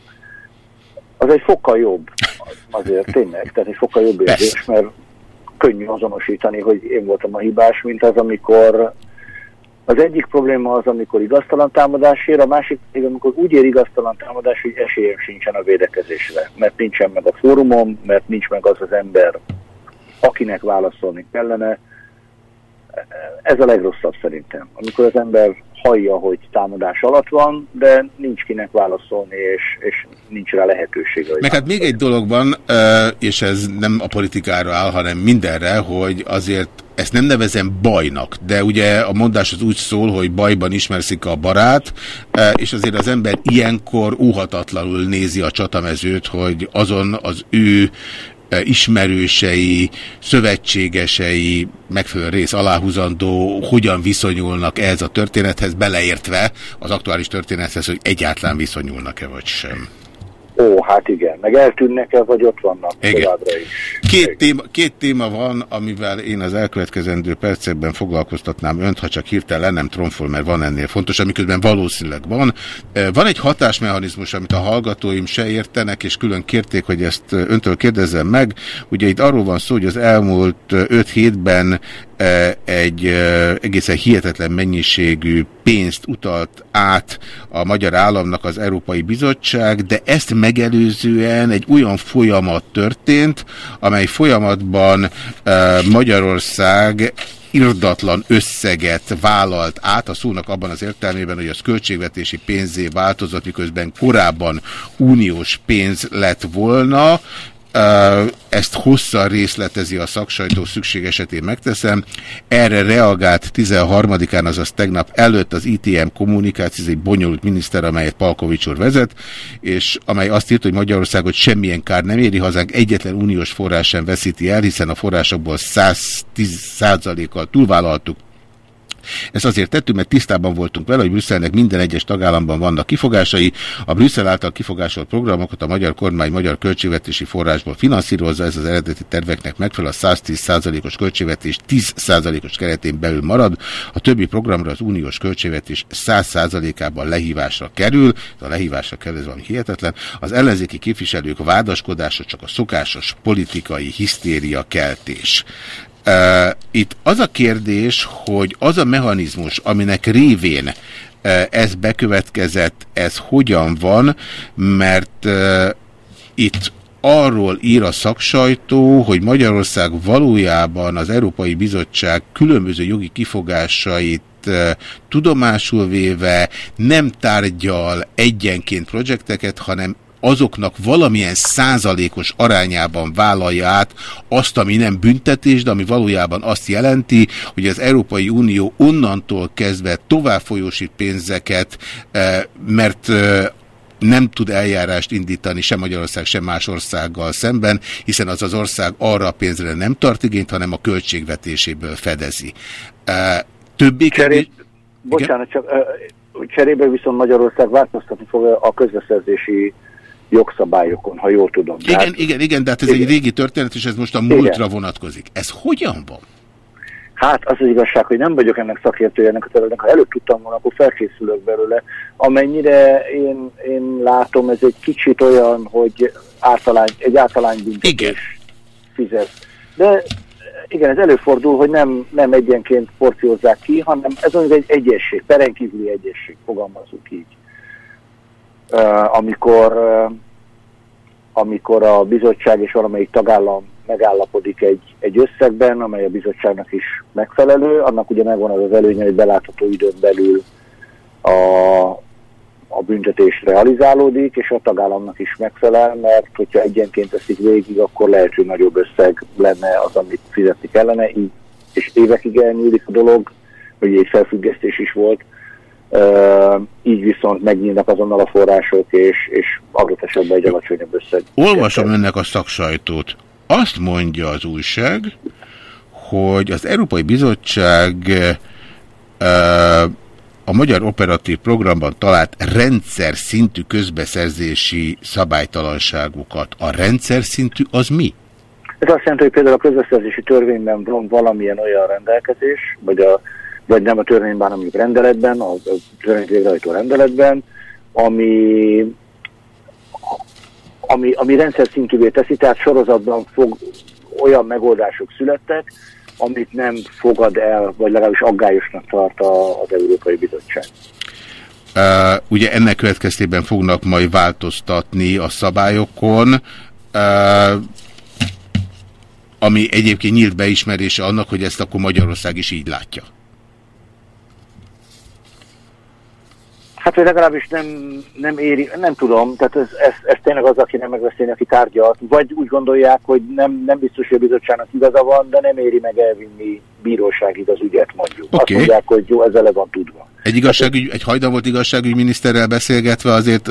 Az egy fokkal jobb, azért tényleg, tehát egy fokkal jobb érzés, mert könnyű azonosítani, hogy én voltam a hibás, mint az, amikor az egyik probléma az, amikor igaztalan támadás ér, a másik pedig, amikor úgy ér igaztalan támadás, hogy esélyem sincsen a védekezésre, mert nincsen meg a fórumom, mert nincs meg az az ember, akinek válaszolni kellene. Ez a legrosszabb szerintem. Amikor az ember hallja, hogy támadás alatt van, de nincs kinek válaszolni, és, és nincs rá lehetősége. Meg hát még egy dolog van, és ez nem a politikára áll, hanem mindenre, hogy azért ezt nem nevezem bajnak, de ugye a mondás az úgy szól, hogy bajban ismerszik a barát, és azért az ember ilyenkor óhatatlanul nézi a csatamezőt, hogy azon az ő ismerősei, szövetségesei, megfelelő rész aláhúzandó, hogyan viszonyulnak ehhez a történethez, beleértve az aktuális történethez, hogy egyáltalán viszonyulnak-e vagy sem. Ó, hát igen. Meg eltűnnek-e, vagy ott vannak igen. továbbra is. Két téma, két téma van, amivel én az elkövetkezendő percekben foglalkoztatnám önt, ha csak hirtelen nem tromfol, mert van ennél fontos, amiközben valószínűleg van. Van egy hatásmechanizmus, amit a hallgatóim se értenek, és külön kérték, hogy ezt öntől kérdezzem meg. Ugye itt arról van szó, hogy az elmúlt öt hétben egy egészen hihetetlen mennyiségű pénzt utalt át a magyar államnak az Európai Bizottság, de ezt megelőzően egy olyan folyamat történt, amely folyamatban Magyarország irdatlan összeget vállalt át, a szónak abban az értelmében, hogy az költségvetési pénzé változott, miközben korábban uniós pénz lett volna, ezt hosszan részletezi a szaksajtó, szükség esetén megteszem. Erre reagált 13-án, azaz tegnap előtt az ITM kommunikáció, ez egy bonyolult miniszter, amelyet Palkovics úr vezet, és amely azt írt, hogy Magyarországot semmilyen kár nem éri, hazánk egyetlen uniós forrás sem veszíti el, hiszen a forrásokból 110%-kal túlvállaltuk ezt azért tettük, mert tisztában voltunk vele, hogy Brüsszelnek minden egyes tagállamban vannak kifogásai. A Brüsszel által kifogásolt programokat a magyar kormány magyar költségvetési forrásból finanszírozza, ez az eredeti terveknek megfelel, a 110%-os költségvetés 10%-os keretén belül marad, a többi programra az uniós költségvetés 100%-ában lehívásra kerül, a lehívásra kerül, ez valami hihetetlen, az ellenzéki képviselők vádaskodása csak a szokásos politikai hisztéria keltés. Itt az a kérdés, hogy az a mechanizmus, aminek révén ez bekövetkezett, ez hogyan van, mert itt arról ír a szaksajtó, hogy Magyarország valójában az Európai Bizottság különböző jogi kifogásait tudomásul véve nem tárgyal egyenként projekteket, hanem azoknak valamilyen százalékos arányában vállalja át azt, ami nem büntetés, de ami valójában azt jelenti, hogy az Európai Unió onnantól kezdve tovább folyósít pénzeket, eh, mert eh, nem tud eljárást indítani sem Magyarország, sem más országgal szemben, hiszen az az ország arra a pénzre nem tart igényt, hanem a költségvetéséből fedezi. Eh, többé Cseré... Bocsánat, csak cserébe viszont Magyarország változtatni fog a közbeszerzési jogszabályokon, ha jól tudom. Igen, Tehát, igen, igen, de hát ez igen. egy régi történet, és ez most a múltra igen. vonatkozik. Ez hogyan van? Hát az az igazság, hogy nem vagyok ennek szakértője ennek a területnek. Ha előtt tudtam volna, akkor felkészülök belőle. Amennyire én, én látom, ez egy kicsit olyan, hogy általány, egy általány büntetés Igen. fizet. De igen, ez előfordul, hogy nem, nem egyenként porciózzák ki, hanem ez olyan egy egyesség, perenkívüli egyesség, fogalmazunk így. Uh, amikor, uh, amikor a bizottság és valamelyik tagállam megállapodik egy, egy összegben, amely a bizottságnak is megfelelő, annak ugye megvan az az előnye, hogy belátható időn belül a, a büntetés realizálódik, és a tagállamnak is megfelel, mert hogyha egyenként teszik végig, akkor lehet, hogy nagyobb összeg lenne az, amit fizetni kellene, így, és évekig elnyúlik a dolog, hogy egy felfüggesztés is volt, így viszont megnyílnak azonnal a források, és, és adott esetben egy alacsonyabb összeg. Olvasom önnek a szaksajtót. Azt mondja az újság, hogy az Európai Bizottság a Magyar Operatív Programban talált rendszer szintű közbeszerzési szabálytalanságokat. A rendszer szintű az mi? Ez azt jelenti, hogy például a közbeszerzési törvényben van valamilyen olyan rendelkezés, vagy, a, vagy nem a törvényben, hanem a rendeletben, a, a törvény végrehajtó rendeletben, ami, ami, ami rendszer szintűvé teszi, tehát sorozatban fog, olyan megoldások születtek, amit nem fogad el, vagy legalábbis aggályosnak tart a, az Európai Bizottság. Uh, ugye ennek következtében fognak majd változtatni a szabályokon, uh, ami egyébként nyílt beismerése annak, hogy ezt akkor Magyarország is így látja. Hát, hogy legalábbis nem, nem éri, nem tudom, tehát ez, ez, ez tényleg az, aki nem megbeszélni, aki tárgyalt, vagy úgy gondolják, hogy nem, nem biztos, hogy a bizottságnak igaza van, de nem éri meg elvinni bíróságig az ügyet, mondjuk. Okay. Azt mondják, hogy jó, ez ele van tudva. Egy igazságügy, egy hajdan volt igazságügyminiszterrel beszélgetve azért,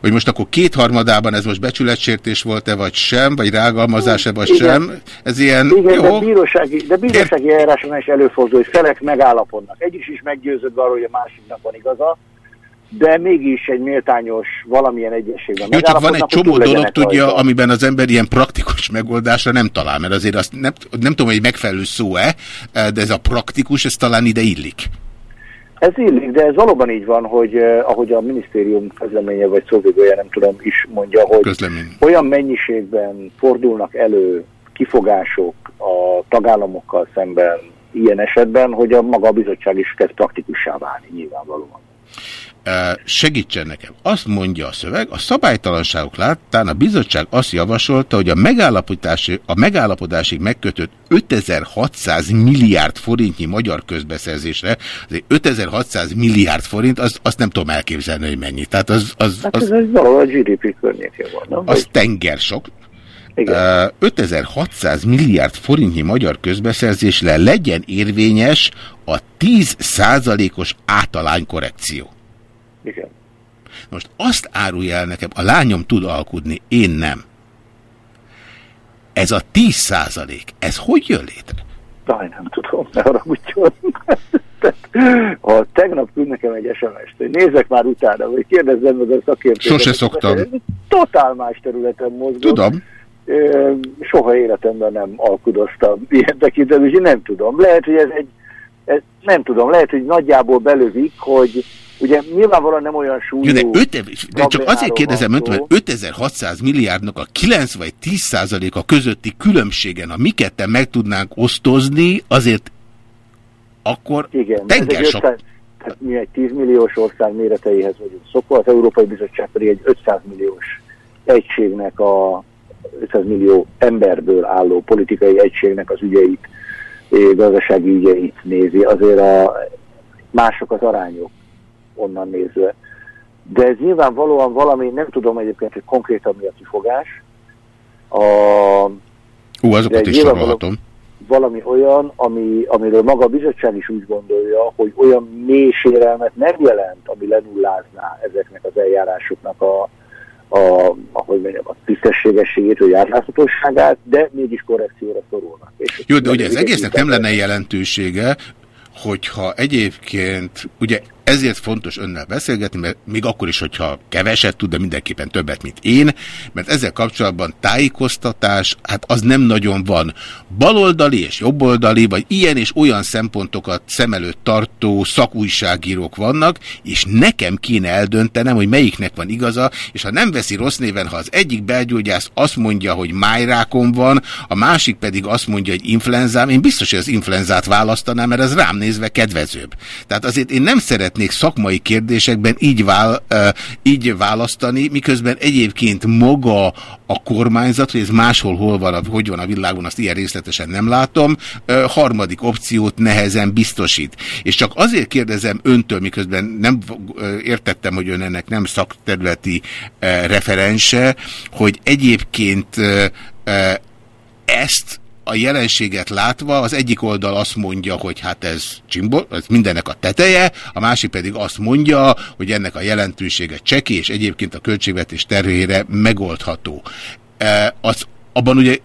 hogy most akkor kétharmadában ez most becsületsértés volt-e vagy sem, vagy rágalmazás-e vagy Igen. sem. Ez ilyen, Igen, jó, de bírósági, de bírósági eljárásoknál is előfordul, hogy felek megállapodnak. Egyik is meggyőződve arról, hogy a másiknak van igaza, de mégis egy méltányos valamilyen egyességben Jó, csak van egy csomó dolog, tudja, rajta. amiben az ember ilyen praktikus megoldásra nem talál, mert azért azt nem, nem tudom, hogy megfelelő szó-e, de ez a praktikus, ez talán ide illik. Ez illik, de ez valóban így van, hogy eh, ahogy a minisztérium közleménye vagy szóvégője, nem tudom, is mondja, hogy Közlemény. olyan mennyiségben fordulnak elő kifogások a tagállamokkal szemben ilyen esetben, hogy a maga a bizottság is kezd praktikussá válni nyilvánvalóan. Segítsen nekem. Azt mondja a szöveg, a szabálytalanságok láttán a bizottság azt javasolta, hogy a, megállapodási, a megállapodásig megkötött 5600 milliárd forintnyi magyar közbeszerzésre, azért 5600 milliárd forint, azt, azt nem tudom elképzelni, hogy mennyi. Tehát az, az, Hát ez az, valahol a GDP környékén van, nem? az tengersok. Igen. Ö, 5600 milliárd forintnyi magyar közbeszerzésre legyen érvényes a 10 százalékos átalány korrekció. Igen. Most azt árulja el nekem, a lányom tud alkudni, én nem. Ez a 10 százalék, ez hogy jön létre? Jaj, nem tudom, ne haragudjon. Ha tegnap küld nekem egy SMS-t, hogy nézzek már utána, vagy kérdezzem meg a szakértőt. Sose szoktam. Totál más területen mozgok. Tudom. Soha életemben nem alkudoztam ilyen tekintetben, úgyhogy nem tudom. Lehet, hogy ez egy, ez, nem tudom, lehet, hogy nagyjából belövik, hogy ugye nyilvánvalóan nem olyan súlyú... De, öt, de csak azért kérdezem önt, mert szó. 5600 milliárdnak a 9 vagy 10 százaléka közötti különbségen, ha mi ketten meg tudnánk osztozni, azért akkor Igen, tenger 500, sok. tehát mi egy 10 milliós ország méreteihez vagyunk szokva, az Európai Bizottság pedig egy 500 milliós egységnek a 500 millió emberből álló politikai egységnek az ügyeit, gazdasági ügyeit nézi. Azért a, mások az arányok onnan nézve. De ez nyilvánvalóan valami, nem tudom egyébként, hogy konkrétan mi a kifogás. A, Ú, azokat is sorolhatom. valami olyan, ami, amiről maga a bizottság is úgy gondolja, hogy olyan mély sérelmet nem jelent, ami lenullázná ezeknek az eljárásoknak a, a, ahogy mondjam, a tisztességességét, vagy átláthatóságát, de mégis korrekcióra szorulnak. És Jó, de ugye ezeket egésznek nem lenne jelentősége, hogyha egyébként, ugye ezért fontos önnel beszélgetni, mert még akkor is, hogyha keveset tud, de mindenképpen többet, mint én, mert ezzel kapcsolatban tájékoztatás, hát az nem nagyon van. Baloldali és jobboldali, vagy ilyen és olyan szempontokat szem előtt tartó szakújságírók vannak, és nekem kéne eldöntenem, hogy melyiknek van igaza, és ha nem veszi rossz néven, ha az egyik belgyógyász azt mondja, hogy májrákom van, a másik pedig azt mondja, hogy influenzám, én biztos, hogy az influenzát választanám, mert ez rám nézve kedvezőbb. Tehát azért én nem szeretnék szakmai kérdésekben így, vál, így választani, miközben egyébként maga a kormányzat, hogy ez máshol hol van, hogy van a világon, azt ilyen részletesen nem látom, harmadik opciót nehezen biztosít. És csak azért kérdezem öntől, miközben nem értettem, hogy ön ennek nem szakterületi referense, hogy egyébként ezt a jelenséget látva az egyik oldal azt mondja, hogy hát ez csimbol, ez mindennek a teteje, a másik pedig azt mondja, hogy ennek a jelentősége cseki, és egyébként a költségvetés terhére megoldható. E, az, abban ugye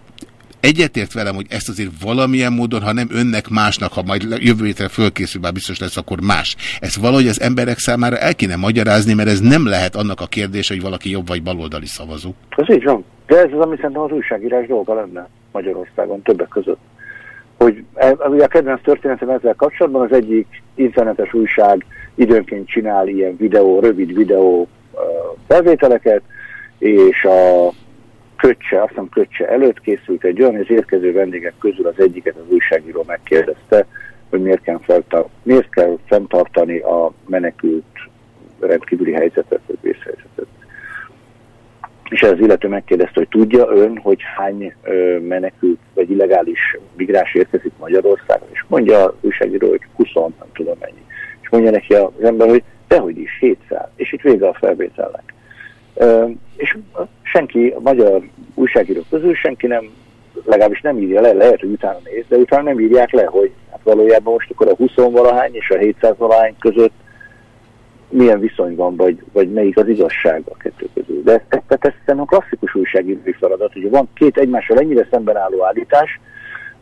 Egyetért velem, hogy ezt azért valamilyen módon, ha nem önnek másnak, ha majd jövő hétre fölkészül, már biztos lesz, akkor más. Ezt valahogy az emberek számára el kéne magyarázni, mert ez nem lehet annak a kérdés, hogy valaki jobb vagy baloldali szavazó. Ez így van. De ez az, ami szerintem az újságírás dolga lenne Magyarországon többek között. Hogy e, a kedvenc történetem ezzel kapcsolatban az egyik internetes újság időnként csinál ilyen videó, rövid videó felvételeket, és a kötse, azt hiszem kötse előtt készült egy olyan, az érkező vendégek közül az egyiket az újságíró megkérdezte, hogy miért kell, feltar miért kell fenntartani a menekült rendkívüli helyzetet, vagy. És ez illető megkérdezte, hogy tudja ön, hogy hány menekült vagy illegális migráns érkezik Magyarországon, és mondja az újságíró, hogy 20, nem tudom mennyi. És mondja neki az ember, hogy dehogy is, 700, és itt vége a felvételnek. Ö, és senki, a magyar újságírók közül senki nem, legalábbis nem írja le, lehet, hogy utána néz, de utána nem írják le, hogy hát valójában most akkor a 20-valahány és a 700-valahány között milyen viszony van, vagy, vagy melyik az igazság a kettő közül. De ez, ez, ez, ez a klasszikus újságírói feladat, hogy van két egymással ennyire szemben álló állítás,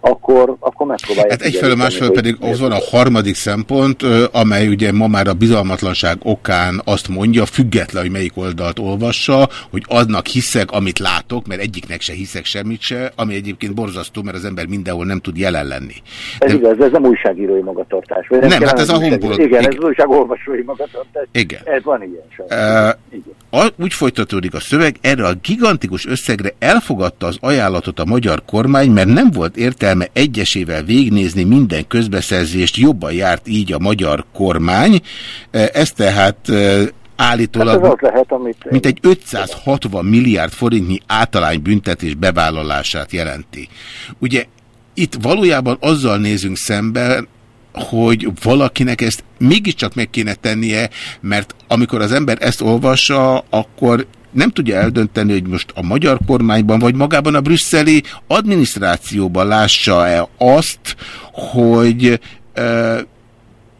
akkor, akkor megpróbálják. Hát egyfelől másfelől pedig az van a harmadik szempont, amely ugye ma már a bizalmatlanság okán azt mondja, független, hogy melyik oldalt olvassa, hogy adnak hiszek, amit látok, mert egyiknek se hiszek semmit se, ami egyébként borzasztó, mert az ember mindenhol nem tud jelen lenni. Ez De... igaz, ez nem újságírói magatartás. Nem, nem hát ez a honpolt. Igen, igen, ez az újságolvasói magatartás. Igen. Ez van ilyen. Uh, igen. Úgy folytatódik a szöveg, erre a gigantikus összegre elfogadta az ajánlatot a magyar kormány, mert nem volt értelme értelme egyesével végnézni minden közbeszerzést, jobban járt így a magyar kormány. E, ez tehát e, állítólag hát lehet, amit mint egy 560 milliárd forintnyi általány büntetés bevállalását jelenti. Ugye itt valójában azzal nézünk szembe, hogy valakinek ezt mégiscsak meg kéne tennie, mert amikor az ember ezt olvassa, akkor nem tudja eldönteni, hogy most a magyar kormányban, vagy magában a brüsszeli adminisztrációban lássa-e azt, hogy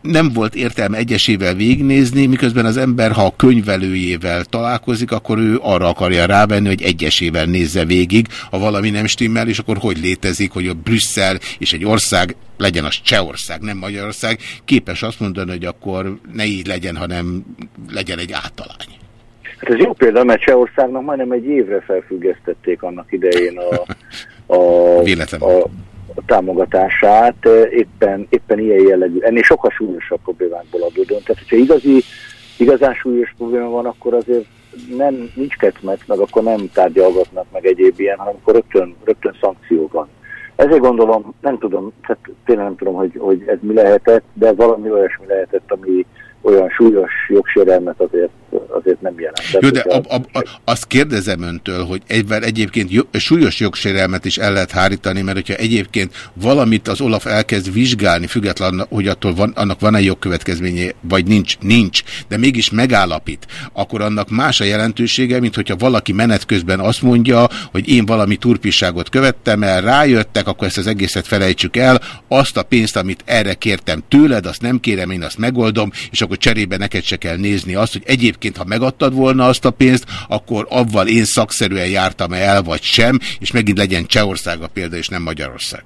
nem volt értelme egyesével végnézni, miközben az ember, ha a könyvelőjével találkozik, akkor ő arra akarja rávenni, hogy egyesével nézze végig, ha valami nem stimmel, és akkor hogy létezik, hogy a Brüsszel és egy ország, legyen az Csehország, nem Magyarország, képes azt mondani, hogy akkor ne így legyen, hanem legyen egy általány. Hát ez jó példa, mert Csehországnak majdnem egy évre felfüggesztették annak idején a, a, a, a támogatását, éppen, éppen ilyen jellegű, ennél sokkal súlyosabb problémákból adódóan. Tehát, hogyha igazi, igazán súlyos probléma van, akkor azért nem, nincs ketmet, meg akkor nem tárgyalgatnak meg egyéb ilyen, hanem akkor rögtön, rögtön szankció van. Ezért gondolom, nem tudom, tehát tényleg nem tudom, hogy, hogy ez mi lehetett, de valami olyasmi lehetett, ami, olyan súlyos jogsérelmet azért, azért nem jelent. Jó, de a, a, a, azt kérdezem öntől, hogy egyben egyébként jó, súlyos jogsérelmet is el lehet hárítani, mert hogyha egyébként valamit az Olaf elkezd vizsgálni, független, hogy attól van, annak van-e jogkövetkezménye, vagy nincs, nincs, de mégis megállapít, akkor annak más a jelentősége, mint hogyha valaki menet közben azt mondja, hogy én valami turpisságot követtem el, rájöttek, akkor ezt az egészet felejtsük el, azt a pénzt, amit erre kértem tőled, azt nem kérem, én azt megoldom, és akkor akkor cserébe neked se kell nézni azt, hogy egyébként, ha megadtad volna azt a pénzt, akkor avval én szakszerűen jártam -e el, vagy sem, és megint legyen Csehország a példa, és nem Magyarország.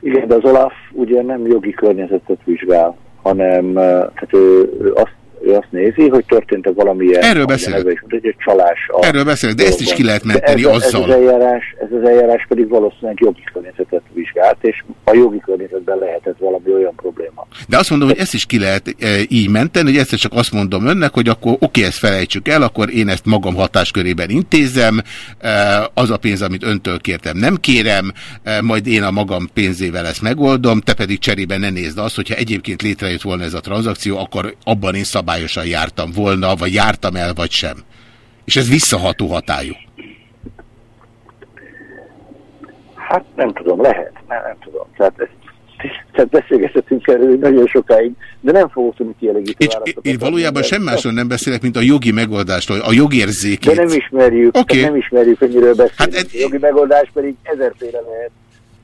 Igen, de az Olaf ugye nem jogi környezetet vizsgál, hanem uh, tehát ő, ő azt ő azt nézi, hogy történt-e valamilyen... Erről beszélek. Is, egy csalás. A Erről beszélek, de ezt is ki lehet menteni ez, azzal. Ez az, eljárás, ez az eljárás pedig valószínűleg jogi környezetet vizsgált, és a jogi környezetben lehetett valami olyan probléma. De azt mondom, hogy ezt is ki lehet e, így menteni, hogy ezt csak azt mondom önnek, hogy akkor oké, ezt felejtsük el, akkor én ezt magam hatáskörében intézem, e, az a pénz, amit öntől kértem, nem kérem, e, majd én a magam pénzével ezt megoldom, te pedig cserében ne nézd azt, hogyha egyébként létrejött volna ez a tranzakció, akkor abban én szabály szabályosan jártam volna, vagy jártam el, vagy sem. És ez visszaható hatályú. Hát nem tudom, lehet, nem, nem tudom. Tehát, ezt, tehát beszélgethetünk erről nagyon sokáig, de nem fogok tudni kielégítő válaszokat. Én valójában sem másról nem beszélek, mint a jogi megoldásról, a jogérzékét. De nem ismerjük, okay. nem ismerjük, hogy miről beszélünk. Hát ez... A jogi megoldás pedig ezerféle lehet.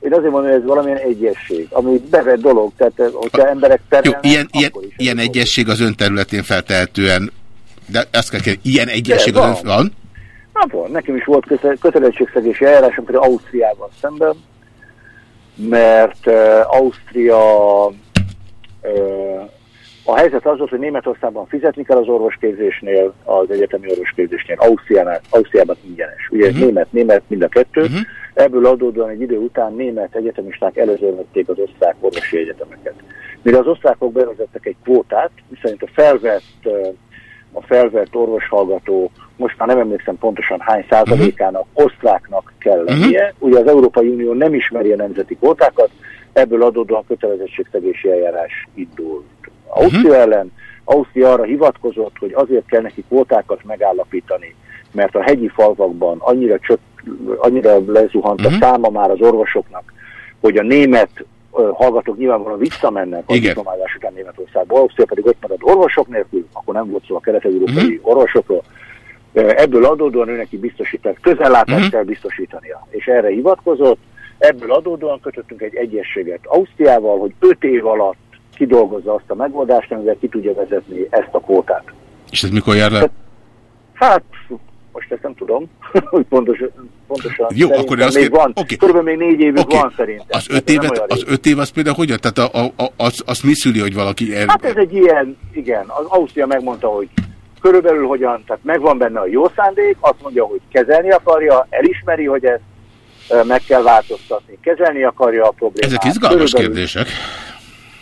Én azért mondom, hogy ez valamilyen egyesség, ami bevett dolog, tehát eh, hogyha emberek termelnek, Jó, ilyen, ilyen, ilyen egyesség az ön területén feltehetően, de azt kell kérni, ilyen egyesség de, az ön... Van? Na, van. Nekem is volt kötelezettségszegési eljárás, amikor Ausztriával szemben, mert uh, Ausztria uh, a helyzet az volt, hogy Németországban fizetni kell az orvosképzésnél, az egyetemi orvosképzésnél, Ausztriában ingyenes. Ugye uh mhm. -huh. német, német mind a kettő. Uh mhm. -huh. Ebből adódóan egy idő után német egyetemisták előzővették az osztrák orvosi egyetemeket. Mire az osztrákok bevezettek egy kvótát, viszont a felvett, a felvett orvoshallgató, most már nem emlékszem pontosan hány százalékának osztráknak kell lennie. Uh -huh. Ugye az Európai Unió nem ismeri a nemzeti kvótákat, ebből adódóan kötelezettségszegési eljárás indult. Ausztria uh -huh. ellen Ausztria arra hivatkozott, hogy azért kell neki kvótákat megállapítani, mert a hegyi falvakban annyira, csök, annyira lezuhant uh -huh. a mhm. száma már az orvosoknak, hogy a német hallgatók nyilvánvalóan visszamennek a diplomázás után Németországba, Ausztria pedig ott marad orvosok nélkül, akkor nem volt szó a kelet-európai uh mhm. -huh. orvosokról. Ebből adódóan ő neki biztosítani, közellátást uh mhm. -huh. kell biztosítania. És erre hivatkozott, ebből adódóan kötöttünk egy egyességet Ausztriával, hogy öt év alatt kidolgozza azt a megoldást, amivel ki tudja vezetni ezt a kvótát. És ez mikor jár le? Hát, most ezt nem tudom, hogy pontosan, pontosan Jó, akkor azt még van. Okay. Körülbelül még négy évig okay. van szerintem. Az öt, évet, az öt év az például hogyan? Tehát a, a, a, az, az mi szüli, hogy valaki... El... Hát ez egy ilyen, igen, az Ausztria megmondta, hogy körülbelül hogyan, tehát megvan benne a jó szándék, azt mondja, hogy kezelni akarja, elismeri, hogy ezt meg kell változtatni, kezelni akarja a problémát. Ezek izgalmas kérdések.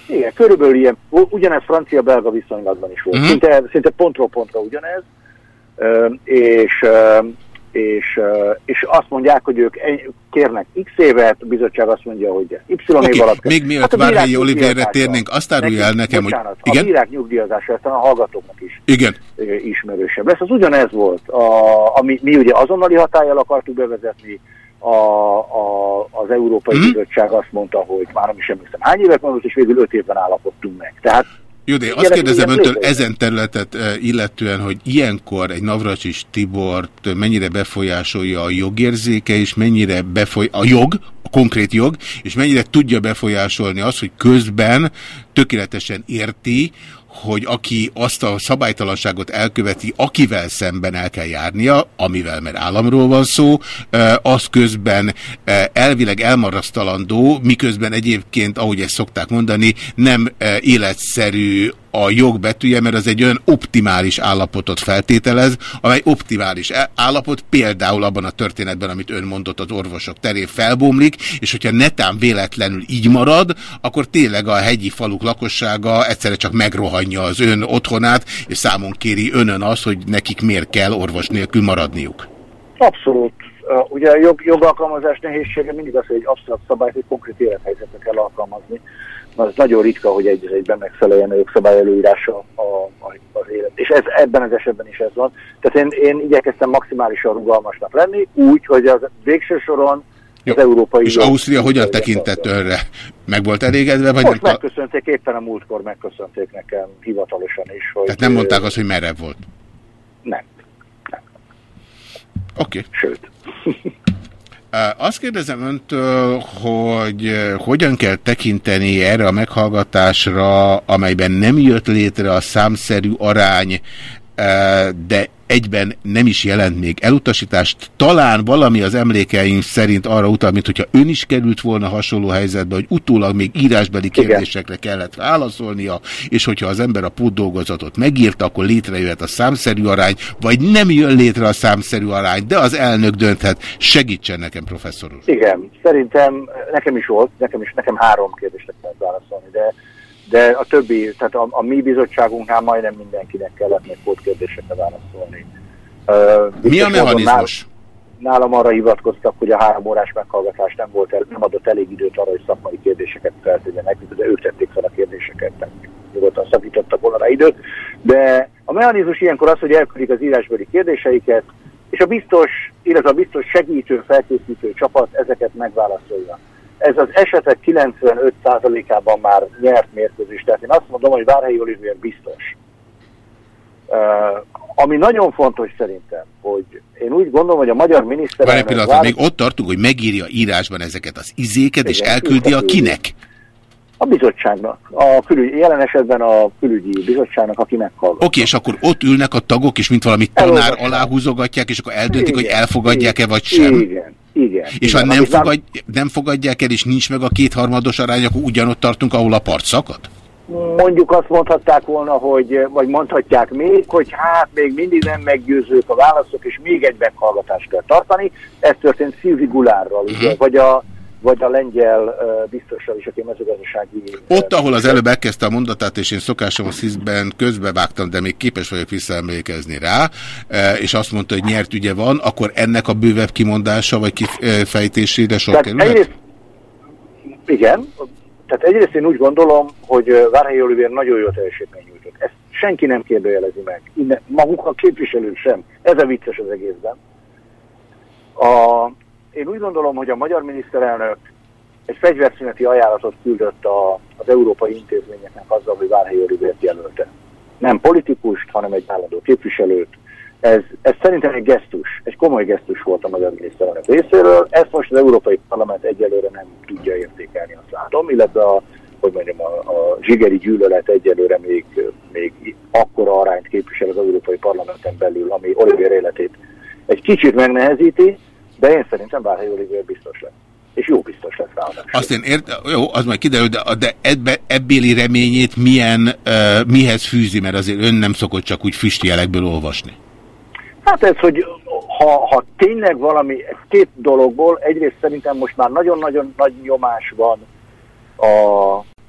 Igen, körülbelül ilyen, ugyanez francia-belga viszonylatban is volt. Mm. Szinte, szinte pontról pontra ugyanez, és, és, és azt mondják, hogy ők kérnek X évet, a bizottság azt mondja, hogy Y okay. év alatt. Még mielőtt hát Várhelyi Olivérre térnénk, azt árulja el nekem, bocsánat, hogy... Igen? A bírák nyugdíjazása, ezt a hallgatóknak is Igen. ismerősebb lesz. Az ugyanez volt, a, ami mi ugye azonnali hatállyal akartuk bevezetni, a, a, az Európai hmm. Bizottság azt mondta, hogy már nem is emlékszem hány évet mondott, és végül öt évben állapodtunk meg. Tehát jó, de azt kérdezem öntől ezen területet eh, illetően, hogy ilyenkor egy Navracsis Tibort mennyire befolyásolja a jogérzéke, és mennyire befoly a jog, a konkrét jog, és mennyire tudja befolyásolni azt, hogy közben tökéletesen érti, hogy aki azt a szabálytalanságot elköveti, akivel szemben el kell járnia, amivel, mert államról van szó, az közben elvileg elmarasztalandó, miközben egyébként, ahogy ezt szokták mondani, nem életszerű a jogbetűje, mert az egy olyan optimális állapotot feltételez, amely optimális állapot például abban a történetben, amit ön mondott az orvosok terén felbomlik, és hogyha netán véletlenül így marad, akkor tényleg a hegyi faluk lakossága egyszerre csak megrohanja az ön otthonát, és számon kéri önön az, hogy nekik miért kell orvos nélkül maradniuk. Abszolút. Ugye a jog, jogalkalmazás nehézsége mindig az, hogy egy abszolút szabályt egy konkrét élethelyzetre kell alkalmazni az nagyon ritka, hogy egy egyben megfeleljen a jogszabály előírása a, a, az élet. És ez, ebben az esetben is ez van. Tehát én, én igyekeztem maximálisan rugalmasnak lenni, úgy, hogy az végső soron jó. az európai... És Ausztria hogyan tekintett önre? Meg volt elégedve? Vagy Most nem megköszönték, éppen a múltkor megköszönték nekem hivatalosan is. Hogy Tehát nem mondták azt, hogy merre volt? Nem. nem. Oké. Okay. Sőt. Azt kérdezem öntől, hogy hogyan kell tekinteni erre a meghallgatásra, amelyben nem jött létre a számszerű arány, de egyben nem is jelent még elutasítást. Talán valami az emlékeim szerint arra utal, mint hogyha ön is került volna hasonló helyzetbe, hogy utólag még írásbeli kérdésekre Igen. kellett válaszolnia, és hogyha az ember a pótdolgozatot megírta, akkor létrejöhet a számszerű arány, vagy nem jön létre a számszerű arány, de az elnök dönthet. Segítsen nekem, professzor úr. Igen, szerintem nekem is volt, nekem is, nekem három kérdésre kellett válaszolni, de de a többi, tehát a, a mi bizottságunknál majdnem mindenkinek kellett még kérdésekre válaszolni. Uh, Mi a mechanizmus? Nálam arra hivatkoztak, hogy a három órás meghallgatás nem, volt el, nem adott elég időt arra, hogy szakmai kérdéseket feltegyenek, de ők tették fel a kérdéseket, tehát nyugodtan szakítottak volna rá időt. De a mechanizmus ilyenkor az, hogy elküldik az írásbeli kérdéseiket, és a biztos, illetve a biztos segítő, felkészítő csapat ezeket megválaszolja ez az esetek 95%-ában már nyert mérkőzés. Tehát én azt mondom, hogy Várhelyi Olivier biztos. Uh, ami nagyon fontos szerintem, hogy én úgy gondolom, hogy a magyar miniszter... Várj egy pillanat, még ott tartunk, hogy megírja írásban ezeket az izéket, Igen, és elküldi a kinek? A bizottságnak. A külügy, jelen esetben a külügyi bizottságnak, aki meghallgat. Oké, okay, és akkor ott ülnek a tagok, és mint valami tanár aláhúzogatják, és akkor eldöntik, igen, hogy elfogadják-e vagy sem. Igen, igen. És igen, ha nem, fogad, nem fogadják el, és nincs meg a kétharmados arány, akkor ugyanott tartunk, ahol a part szakad? Mondjuk azt mondhatták volna, hogy, vagy mondhatják még, hogy hát még mindig nem meggyőzők a válaszok, és még egy meghallgatást kell tartani. Ez történt Szilvi Gulárral, uh -huh. ugye, mhm. vagy a vagy a lengyel biztossal is, aki mezőgazdasági... Ott, ahol az előbb elkezdte a mondatát, és én szokásom szízben közbevágtam, de még képes vagyok visszaemlékezni rá, és azt mondta, hogy nyert ügye van, akkor ennek a bővebb kimondása, vagy kifejtésére sor kerülhet? Egyrészt, igen, tehát egyrészt én úgy gondolom, hogy Várhelyi Oliver nagyon jó teljesítmény nyújtott. Ezt senki nem kérdőjelezi meg. Innen, maguk a képviselők sem. Ez a vicces az egészben. A, én úgy gondolom, hogy a magyar miniszterelnök egy fegyverszüneti ajánlatot küldött a, az európai intézményeknek azzal, hogy Várhelyi Olivért jelölte. Nem politikust, hanem egy állandó képviselőt. Ez, ez szerintem egy gesztus, egy komoly gesztus volt a magyar miniszterelnök részéről. Ezt most az Európai Parlament egyelőre nem tudja értékelni, azt látom, illetve a, hogy mondjam, a, a zsigeri gyűlölet egyelőre még, még akkora arányt képvisel az Európai Parlamenten belül, ami Olivier életét egy kicsit megnehezíti, de én szerintem Bárhely Olivier biztos lesz. És jó biztos lesz ráadásul. Azt én ért, jó, az majd kiderül, de, de ebbe, ebbéli reményét milyen, uh, mihez fűzi, mert azért ön nem szokott csak úgy füstjelekből olvasni. Hát ez, hogy ha, ha tényleg valami, két dologból, egyrészt szerintem most már nagyon-nagyon nagy nyomás van a,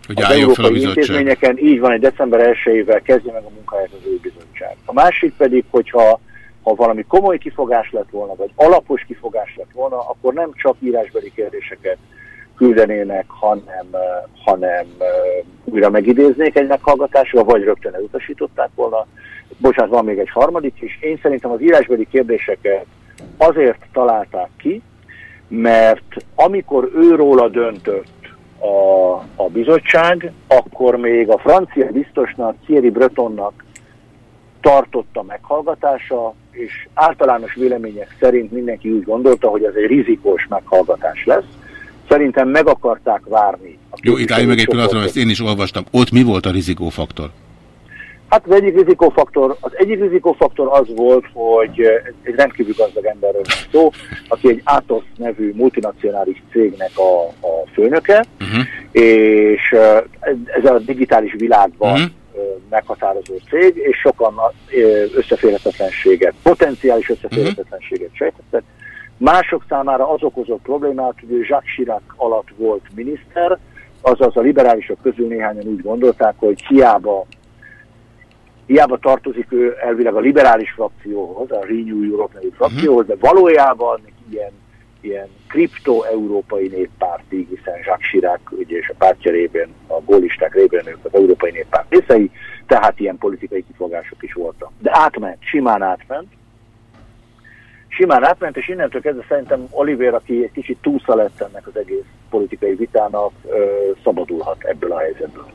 hogy az európai intézményeken, így van, egy december 1-ével kezdje meg a munkáját az új bizottság. A másik pedig, hogyha ha valami komoly kifogás lett volna, vagy alapos kifogás lett volna, akkor nem csak írásbeli kérdéseket küldenének, hanem, hanem újra megidéznék egy meghallgatásra, vagy rögtön elutasították volna. Bocsánat, van még egy harmadik is. Én szerintem az írásbeli kérdéseket azért találták ki, mert amikor őróla döntött a, a bizottság, akkor még a francia biztosnak, Thierry Bretonnak tartott a meghallgatása, és általános vélemények szerint mindenki úgy gondolta, hogy ez egy rizikós meghallgatás lesz. Szerintem meg akarták várni. Jó, itt állj meg egy pillanatra, ezt én is olvastam. Ott mi volt a rizikófaktor? Hát az egyik rizikófaktor, az egyik rizikófaktor az volt, hogy egy rendkívül gazdag emberről van szó, aki egy Atos nevű multinacionális cégnek a, a főnöke, uh -huh. és ez a digitális világban uh -huh meghatározó cég, és sokan összeférhetetlenséget, potenciális összeférhetetlenséget sejtettek. Mások számára az okozott problémát, hogy Jacques Chirac alatt volt miniszter, azaz a liberálisok közül néhányan úgy gondolták, hogy hiába, hiába tartozik ő elvileg a liberális frakcióhoz, a Renew Europe nevű frakcióhoz, de valójában ilyen ilyen kripto-európai néppárti, hiszen Jacques Chirac ugye, és a pártja révén, a gólisták révén ők az európai néppárt részei, tehát ilyen politikai kifogások is voltak. De átment, simán átment, simán átment, és innentől kezdve szerintem Oliver, aki egy kicsit túlsza lett ennek az egész politikai vitának, szabadulhat ebből a helyzetből.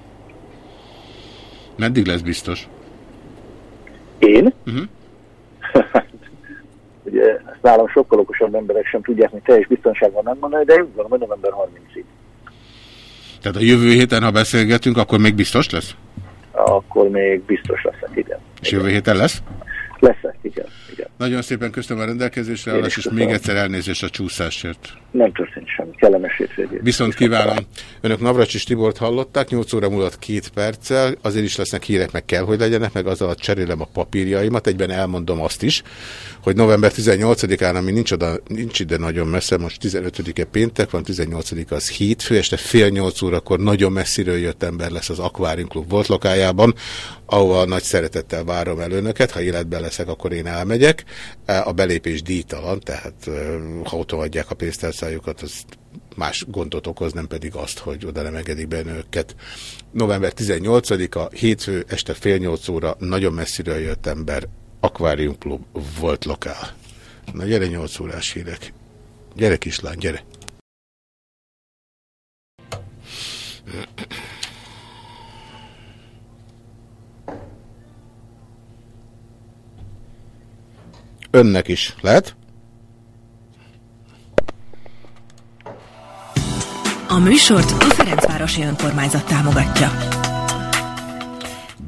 Meddig lesz biztos? Én? Uh mhm. -huh. Ugye ezt nálam sokkal okosabb emberek sem tudják, mint teljes biztonságban nem mondani, de úgy gondolom, hogy november 30-ig. Tehát a jövő héten, ha beszélgetünk, akkor még biztos lesz? Akkor még biztos leszek, igen. És jövő héten lesz? Leszek, igen. igen. Nagyon szépen köszönöm a rendelkezésre, állás, és még egyszer elnézést a csúszásért. Nem történt semmi. Kellemes hétvégét. Viszont kívánom. Önök Navracsis Tibort hallották, 8 óra múlott két perccel, azért is lesznek hírek, meg kell, hogy legyenek, meg az alatt cserélem a papírjaimat, egyben elmondom azt is, hogy november 18-án, ami nincs, oda, nincs ide nagyon messze, most 15-e péntek van, 18 az hétfő, este fél nyolc órakor nagyon messziről jött ember lesz az Aquarium Club volt lokájában, ahova nagy szeretettel várom el önöket, ha életben leszek, akkor én elmegyek. A belépés díjtalan, tehát ha otthon adják a pénztárcájukat, az más gondot okoz, nem pedig azt, hogy oda nem engedik be őket. November 18-a, hétfő, este fél nyolc óra, nagyon messziről jött ember, Aquarium Club volt lokál. Na gyere, nyolc órás hírek. Gyere, kislány, gyere. Önnek is lehet? A műsort a Ferencvárosi Önkormányzat támogatja.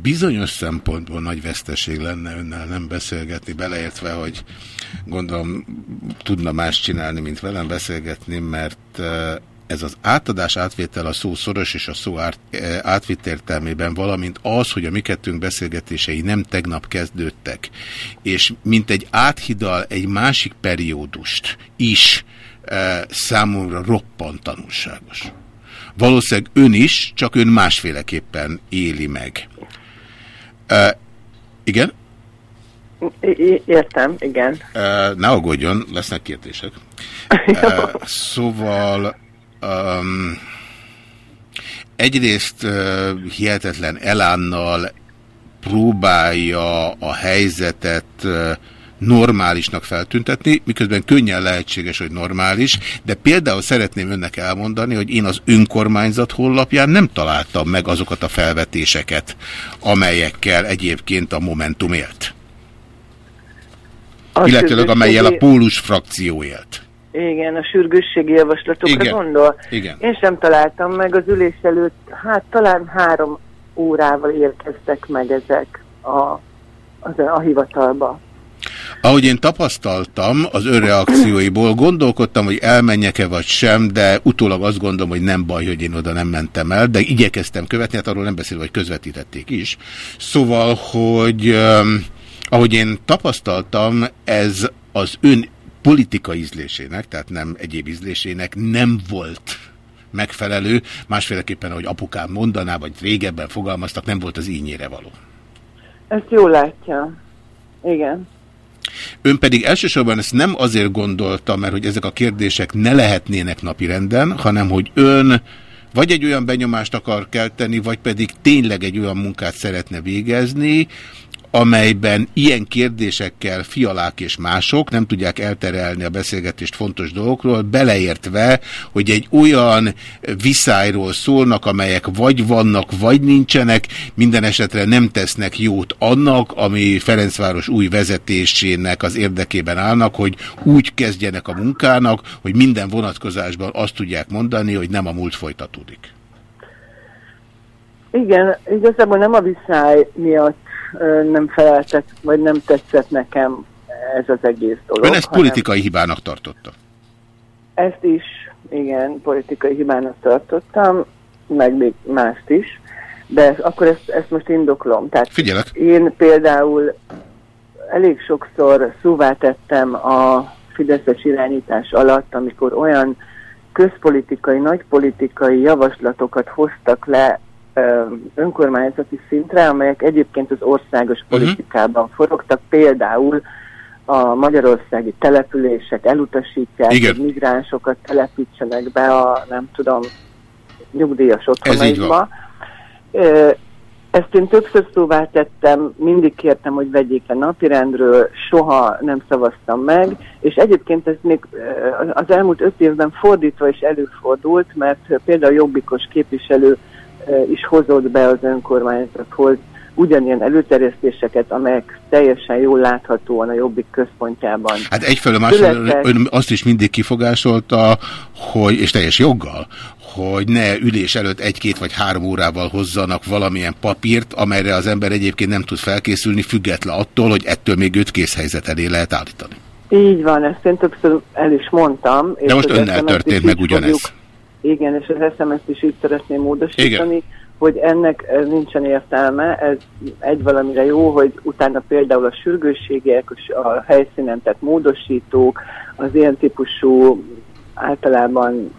Bizonyos szempontból nagy veszteség lenne önnel nem beszélgetni, beleértve, hogy gondolom tudna más csinálni, mint velem beszélgetni, mert eh, ez az átadás átvétel a szó szoros és a szó eh, átvitt értelmében, valamint az, hogy a mi kettőnk beszélgetései nem tegnap kezdődtek, és mint egy áthidal egy másik periódust is eh, számomra roppant tanulságos. Valószínűleg ön is, csak ön másféleképpen éli meg. Uh, igen? Értem, igen. Uh, ne aggódjon, lesznek kérdések. Uh, szóval um, egyrészt uh, hihetetlen elánnal próbálja a helyzetet uh, normálisnak feltüntetni, miközben könnyen lehetséges, hogy normális, de például szeretném önnek elmondani, hogy én az önkormányzat honlapján nem találtam meg azokat a felvetéseket, amelyekkel egyébként a Momentum élt. A Illetőleg amelyel a Pólus frakció élt. Igen, a sürgősségi javaslatokra Igen. gondol. Igen. Én sem találtam meg az ülés előtt, hát talán három órával érkeztek meg ezek a, az, a hivatalba. Ahogy én tapasztaltam az ön reakcióiból, gondolkodtam, hogy elmenjek-e vagy sem, de utólag azt gondolom, hogy nem baj, hogy én oda nem mentem el, de igyekeztem követni, hát arról nem beszélve, hogy közvetítették is. Szóval, hogy um, ahogy én tapasztaltam, ez az ön politika ízlésének, tehát nem egyéb ízlésének nem volt megfelelő, másféleképpen, ahogy apukám mondaná, vagy régebben fogalmaztak, nem volt az ínyére való. Ezt jól látja. Igen. Ön pedig elsősorban ezt nem azért gondolta, mert hogy ezek a kérdések ne lehetnének napirenden, hanem hogy ön vagy egy olyan benyomást akar kelteni, vagy pedig tényleg egy olyan munkát szeretne végezni, amelyben ilyen kérdésekkel fialák és mások nem tudják elterelni a beszélgetést fontos dolgokról, beleértve, hogy egy olyan viszályról szólnak, amelyek vagy vannak, vagy nincsenek, minden esetre nem tesznek jót annak, ami Ferencváros új vezetésének az érdekében állnak, hogy úgy kezdjenek a munkának, hogy minden vonatkozásban azt tudják mondani, hogy nem a múlt folytatódik. Igen, igazából nem a viszály miatt nem feleltek, vagy nem tetszett nekem ez az egész dolog. Ön ezt hanem politikai hibának tartotta. Ezt is, igen, politikai hibának tartottam, meg még mást is, de akkor ezt, ezt most indoklom. Tehát Figyelek. én például elég sokszor szóvá tettem a Fideszes irányítás alatt, amikor olyan közpolitikai, nagypolitikai javaslatokat hoztak le önkormányzati szintre, amelyek egyébként az országos politikában forogtak, például a magyarországi települések elutasítják, Igen. hogy migránsokat telepítsenek be a, nem tudom, nyugdíjas otthonaikba. Ezt én többször szóvá tettem, mindig kértem, hogy vegyék a napirendről, soha nem szavaztam meg, és egyébként ez még az elmúlt öt évben fordítva is előfordult, mert például jobbikos képviselő is hozott be az önkormányzathoz ugyanilyen előterjesztéseket, amelyek teljesen jól láthatóan a Jobbik központjában. Hát egyfelől másfelől ön azt is mindig kifogásolta, hogy, és teljes joggal, hogy ne ülés előtt egy-két vagy három órával hozzanak valamilyen papírt, amelyre az ember egyébként nem tud felkészülni, független attól, hogy ettől még őt készhelyzet elé lehet állítani. Így van, ezt én többször el is mondtam. De most önnel történt meg ugyanez. Fogjuk, igen, és az SMS-t is így szeretném módosítani. Igen hogy ennek nincsen értelme, ez egy valamire jó, hogy utána például a sürgősségek, a helyszínen tett módosítók, az ilyen típusú általában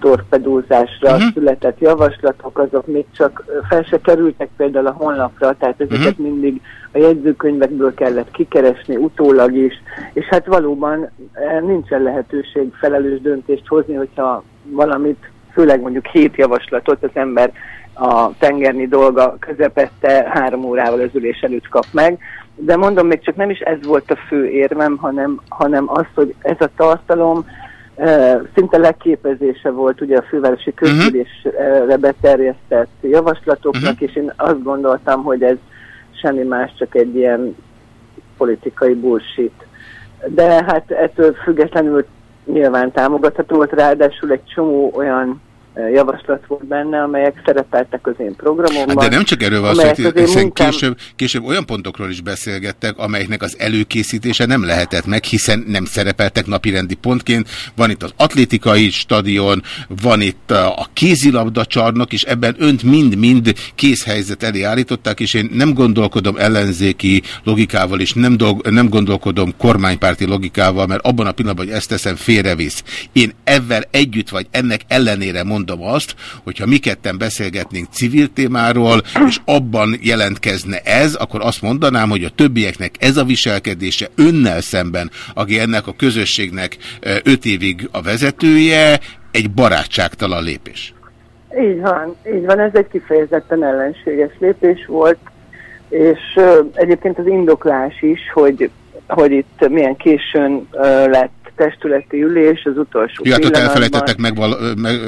megtorpedózásra uh-huh. született javaslatok, azok még csak fel se kerültek például a honlapra, tehát ezeket uh-huh. mindig a jegyzőkönyvekből kellett kikeresni utólag is, és hát valóban nincsen lehetőség felelős döntést hozni, hogyha valamit főleg mondjuk hét javaslatot az ember a tengerni dolga közepette három órával az ülés előtt kap meg. De mondom, még csak nem is ez volt a fő érvem, hanem, hanem az, hogy ez a tartalom szinte legképezése volt ugye a fővárosi mhm. közgyűlésre beterjesztett javaslatoknak, uh-huh. és én azt gondoltam, hogy ez semmi más, csak egy ilyen politikai bullshit. De hát ettől függetlenül nyilván támogatható volt, ráadásul egy csomó olyan javaslat volt benne, amelyek szerepeltek az én programomban. Hát de nem csak erről van szó, hiszen munkám... később, később olyan pontokról is beszélgettek, amelyeknek az előkészítése nem lehetett meg, hiszen nem szerepeltek napirendi pontként. Van itt az atlétikai stadion, van itt a kézilabda csarnok, és ebben önt mind-mind készhelyzet elé állították, és én nem gondolkodom ellenzéki logikával, és nem, dolg, nem gondolkodom kormánypárti logikával, mert abban a pillanatban, hogy ezt teszem, félrevisz. Én ezzel együtt, vagy ennek ellenére mondom, mondom azt, hogyha mi ketten beszélgetnénk civil témáról, és abban jelentkezne ez, akkor azt mondanám, hogy a többieknek ez a viselkedése önnel szemben, aki ennek a közösségnek öt évig a vezetője, egy barátságtalan lépés. Így van, így van, ez egy kifejezetten ellenséges lépés volt, és uh, egyébként az indoklás is, hogy, hogy itt milyen későn uh, lett testületi ülés az utolsó ja, hát elfelejtettek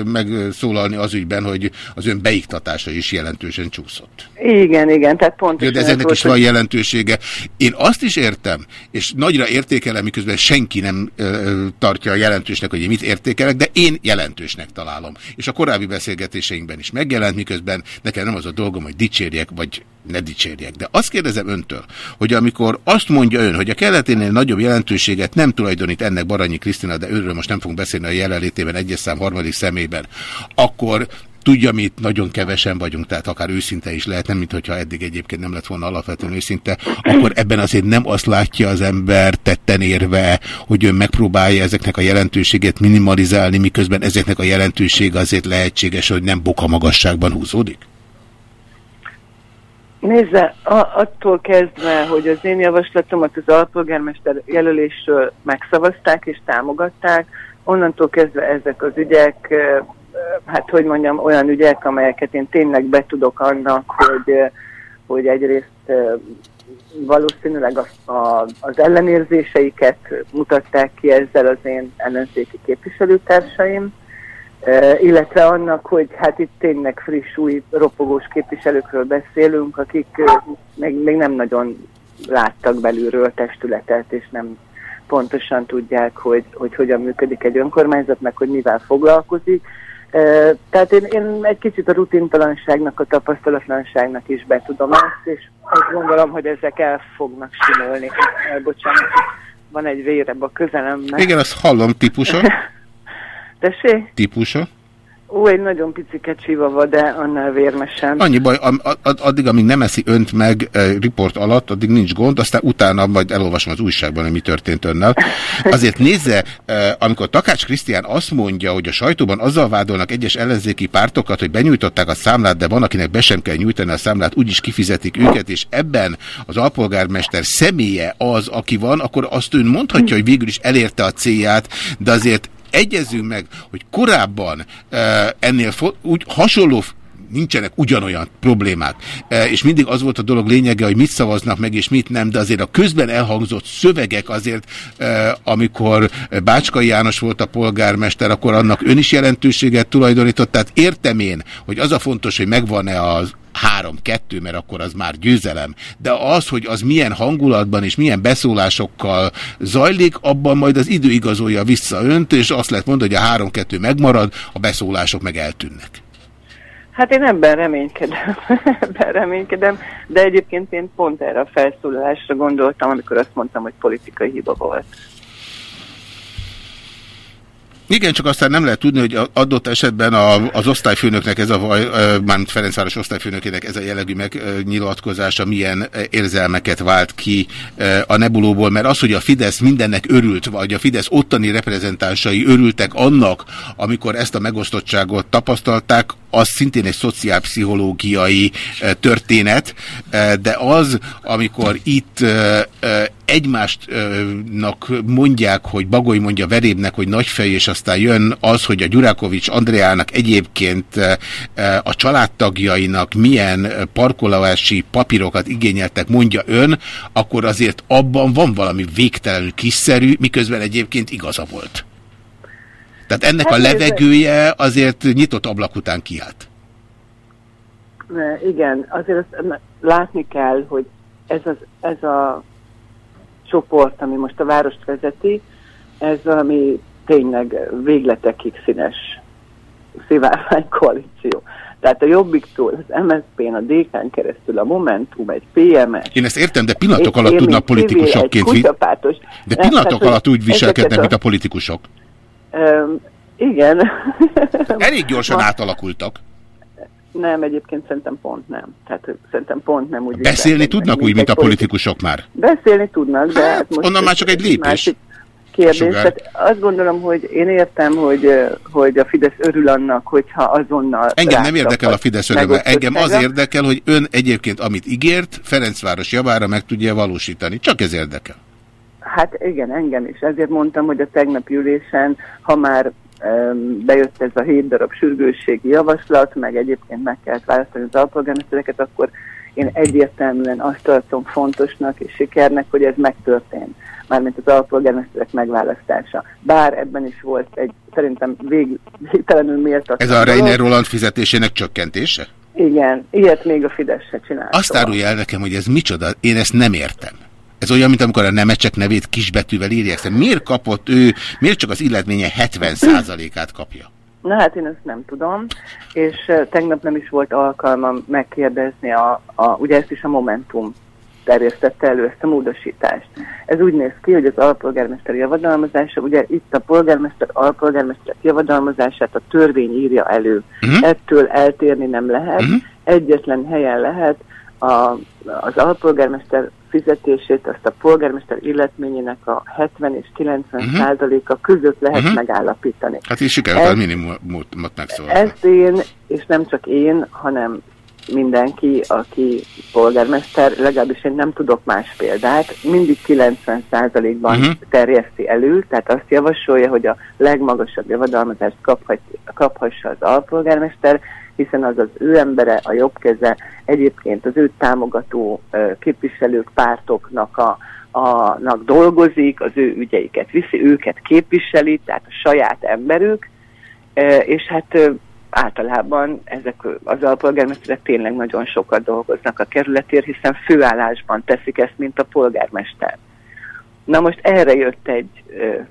megszólalni meg az ügyben, hogy az ön beiktatása is jelentősen csúszott. Igen, igen, tehát pontosan. Ja, de ezeknek volt, is van jelentősége. Én azt is értem, és nagyra értékelem, miközben senki nem ö, tartja jelentősnek, hogy én mit értékelek, de én jelentősnek találom. És a korábbi beszélgetéseinkben is megjelent, miközben nekem nem az a dolgom, hogy dicsérjek, vagy ne dicsérjek. De azt kérdezem öntől, hogy amikor azt mondja ön, hogy a keleténél nagyobb jelentőséget nem tulajdonít ennek Baranyi Krisztina, de őről most nem fogunk beszélni a jelenlétében egyes szám harmadik szemében, akkor Tudja, mi itt nagyon kevesen vagyunk, tehát akár őszinte is lehet, nem mint hogyha eddig egyébként nem lett volna alapvetően őszinte, akkor ebben azért nem azt látja az ember tetten érve, hogy ön megpróbálja ezeknek a jelentőséget minimalizálni, miközben ezeknek a jelentősége azért lehetséges, hogy nem boka magasságban húzódik? Nézze, attól kezdve, hogy az én javaslatomat az alpolgármester jelölésről megszavazták és támogatták, onnantól kezdve ezek az ügyek, hát hogy mondjam, olyan ügyek, amelyeket én tényleg betudok annak, hogy, hogy egyrészt valószínűleg a, a, az ellenérzéseiket mutatták ki ezzel az én ellenzéki képviselőtársaim, illetve annak, hogy hát itt tényleg friss, új, ropogós képviselőkről beszélünk, akik még, még nem nagyon láttak belülről testületet, és nem pontosan tudják, hogy, hogy hogyan működik egy önkormányzat, meg hogy mivel foglalkozik. Tehát én, én egy kicsit a rutintalanságnak, a tapasztalatlanságnak is be tudom ezt, és azt gondolom, hogy ezek el fognak simulni. Bocsánat, van egy vérebb a közelemben. Igen, azt hallom típuson. Tessék? Típusa? Ó, egy nagyon picike csivava, de annál vérmesen. Annyi baj, addig, amíg nem eszi önt meg e, riport alatt, addig nincs gond, aztán utána majd elolvasom az újságban, hogy mi történt önnel. Azért nézze, e, amikor Takács Krisztián azt mondja, hogy a sajtóban azzal vádolnak egyes ellenzéki pártokat, hogy benyújtották a számlát, de van, akinek be sem kell nyújtani a számlát, úgyis kifizetik őket, és ebben az alpolgármester személye az, aki van, akkor azt ön mondhatja, hogy végül is elérte a célját, de azért egyezünk meg, hogy korábban ennél úgy hasonló nincsenek ugyanolyan problémák. És mindig az volt a dolog lényege, hogy mit szavaznak meg, és mit nem, de azért a közben elhangzott szövegek azért, amikor Bácskai János volt a polgármester, akkor annak ön is jelentőséget tulajdonított, tehát értem én, hogy az a fontos, hogy megvan-e az három-kettő, mert akkor az már győzelem. De az, hogy az milyen hangulatban és milyen beszólásokkal zajlik, abban majd az idő igazolja vissza önt, és azt lehet mondani, hogy a három-kettő megmarad, a beszólások meg eltűnnek. Hát én ebben reménykedem, ebben reménykedem, de egyébként én pont erre a felszólalásra gondoltam, amikor azt mondtam, hogy politikai hiba volt. Igen, csak aztán nem lehet tudni, hogy adott esetben a, az osztályfőnöknek ez a vaj, mármint Ferencváros osztályfőnökének ez a jellegű megnyilatkozása milyen érzelmeket vált ki a nebulóból, mert az, hogy a Fidesz mindennek örült, vagy a Fidesz ottani reprezentánsai örültek annak, amikor ezt a megosztottságot tapasztalták, az szintén egy szociálpszichológiai történet, de az, amikor itt egymástnak mondják, hogy Bagoly mondja Verébnek, hogy nagyfej, és aztán jön az, hogy a Gyurákovics Andreának egyébként a családtagjainak milyen parkolási papírokat igényeltek, mondja ön, akkor azért abban van valami végtelenül kiszerű, miközben egyébként igaza volt. Tehát ennek hát a levegője azért nyitott ablak után kiállt. Igen, azért azt látni kell, hogy ez, az, ez a csoport, ami most a várost vezeti, ez valami tényleg végletekig színes szivárvány koalíció. Tehát a Jobbiktól, az MSZP-n, a DK-n keresztül a Momentum, egy PMS. Én ezt értem, de pillanatok alatt tudnak politikusokként... De pillanatok alatt úgy viselkednek, a... mint a politikusok. Um, igen. Elég gyorsan átalakultak. Nem, egyébként szerintem pont nem. Tehát szerintem pont nem úgy. Beszélni tudnak úgy, mint a politikusok már? Beszélni tudnak, de... Hát, hát most onnan már csak egy lépés. Kérdés. Tehát azt gondolom, hogy én értem, hogy, hogy a Fidesz örül annak, hogyha azonnal... Engem nem érdekel a Fidesz örülve. Engem az érdekel, hogy ön egyébként, amit ígért, Ferencváros javára meg tudja valósítani. Csak ez érdekel. Hát igen, engem is. Ezért mondtam, hogy a tegnapi ülésen, ha már bejött ez a hét darab sürgősségi javaslat, meg egyébként meg kellett választani az alpolgármestereket, akkor én egyértelműen azt tartom fontosnak és sikernek, hogy ez megtörtént, mármint az alpolgármesterek megválasztása. Bár ebben is volt egy szerintem vég, végtelenül méltatlan. Ez a Reiner Roland fizetésének csökkentése? Igen, ilyet még a Fidesz se csinál. Azt árulja el nekem, hogy ez micsoda, én ezt nem értem. Ez olyan, mint amikor a nemecsek nevét kisbetűvel írják. Szóval miért kapott ő, miért csak az illetménye 70%-át kapja? Na hát én ezt nem tudom, és tegnap nem is volt alkalmam megkérdezni, a, a, ugye ezt is a Momentum terjesztette elő ezt a módosítást. Ez úgy néz ki, hogy az alpolgármester javadalmazása, ugye itt a polgármester alpolgármester javadalmazását a törvény írja elő. Uh mhm. -huh. Ettől eltérni nem lehet. Uh mhm. -huh. Egyetlen helyen lehet a, az alpolgármester fizetését azt a polgármester illetményének a 70 és 90 uh -huh. százaléka között lehet uh -huh. megállapítani. Hát is sikerült a minimumot megszólni. Ezt én, és nem csak én, hanem mindenki, aki polgármester, legalábbis én nem tudok más példát, mindig 90 százalékban uh -huh. terjeszti elő, tehát azt javasolja, hogy a legmagasabb javadalmazást kaphassa az alpolgármester, hiszen az az ő embere, a jobb keze, egyébként az ő támogató képviselők, pártoknak a, a, nak dolgozik, az ő ügyeiket viszi, őket képviseli, tehát a saját emberük, és hát általában ezek az alpolgármesterek tényleg nagyon sokat dolgoznak a kerületért, hiszen főállásban teszik ezt, mint a polgármester. Na most erre jött egy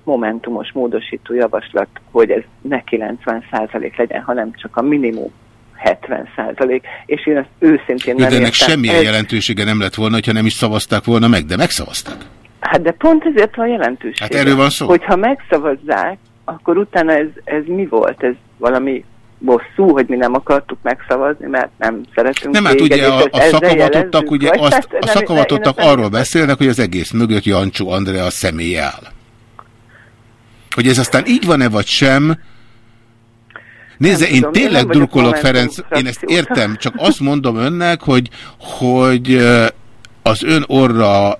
momentumos módosító javaslat, hogy ez ne 90% legyen, hanem csak a minimum 70 százalék, és én ezt őszintén nem De ennek értem. semmilyen ez... jelentősége nem lett volna, ha nem is szavazták volna meg, de megszavazták. Hát de pont ezért van jelentőség. Hát erről van szó. Hogyha megszavazzák, akkor utána ez, ez mi volt? Ez valami bosszú, hogy mi nem akartuk megszavazni, mert nem szeretünk Nem, hát ugye a, a szakavatottak, ugye azt, hát, a szakavatottak arról beszélnek, hogy az egész mögött Jancsó Andrea személye áll. Hogy ez aztán így van-e vagy sem, Nézze, én tudom, tényleg én drukkolok, Ferenc, én ezt értem, csak azt mondom önnek, hogy, hogy az ön orra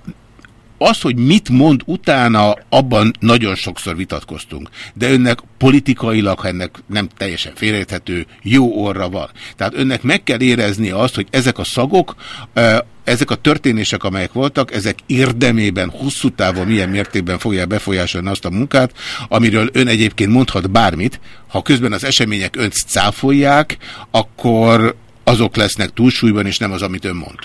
az, hogy mit mond utána, abban nagyon sokszor vitatkoztunk. De önnek politikailag, ha ennek nem teljesen félreérthető, jó orra van. Tehát önnek meg kell érezni azt, hogy ezek a szagok, ezek a történések, amelyek voltak, ezek érdemében, hosszú távon milyen mértékben fogják befolyásolni azt a munkát, amiről ön egyébként mondhat bármit, ha közben az események önt cáfolják, akkor azok lesznek túlsúlyban, és nem az, amit ön mond.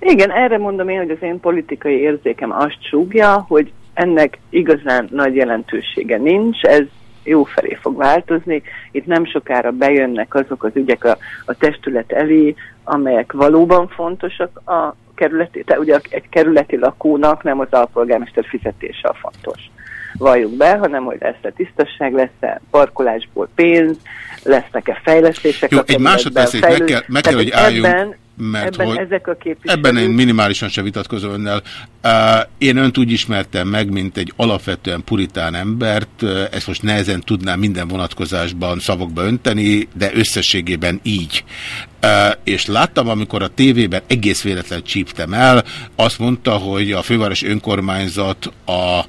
Igen, erre mondom én, hogy az én politikai érzékem azt súgja, hogy ennek igazán nagy jelentősége nincs, ez jó felé fog változni. Itt nem sokára bejönnek azok az ügyek a, a testület elé, amelyek valóban fontosak a kerületi, tehát ugye egy kerületi lakónak nem az alpolgármester fizetése a fontos. Valljuk be, hanem hogy lesz-e tisztasság, lesz-e parkolásból pénz, lesznek-e fejlesztések. Jó, egy másodperc, meg kell, meg kell, hogy álljunk. Ebben mert ebben hogy ezek a képviselők... Ebben én minimálisan se vitatkozom önnel. Én önt úgy ismertem meg, mint egy alapvetően puritán embert, ezt most nehezen tudnám minden vonatkozásban szavakba önteni, de összességében így. És láttam, amikor a tévében egész véletlen csíptem el, azt mondta, hogy a főváros önkormányzat a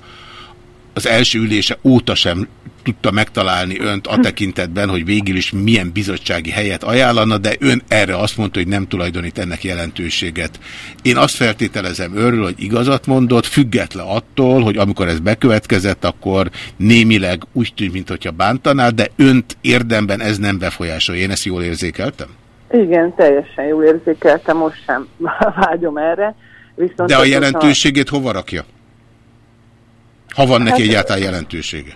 az első ülése óta sem tudta megtalálni önt a tekintetben, hogy végül is milyen bizottsági helyet ajánlana, de ön erre azt mondta, hogy nem tulajdonít ennek jelentőséget. Én azt feltételezem őről, hogy igazat mondott, független attól, hogy amikor ez bekövetkezett, akkor némileg úgy tűnt, mintha bántaná, de önt érdemben ez nem befolyásolja. Én ezt jól érzékeltem? Igen, teljesen jól érzékeltem, most sem vágyom erre. Viszont de a jelentőségét hova rakja? Ha van neki hát, egyáltalán jelentősége.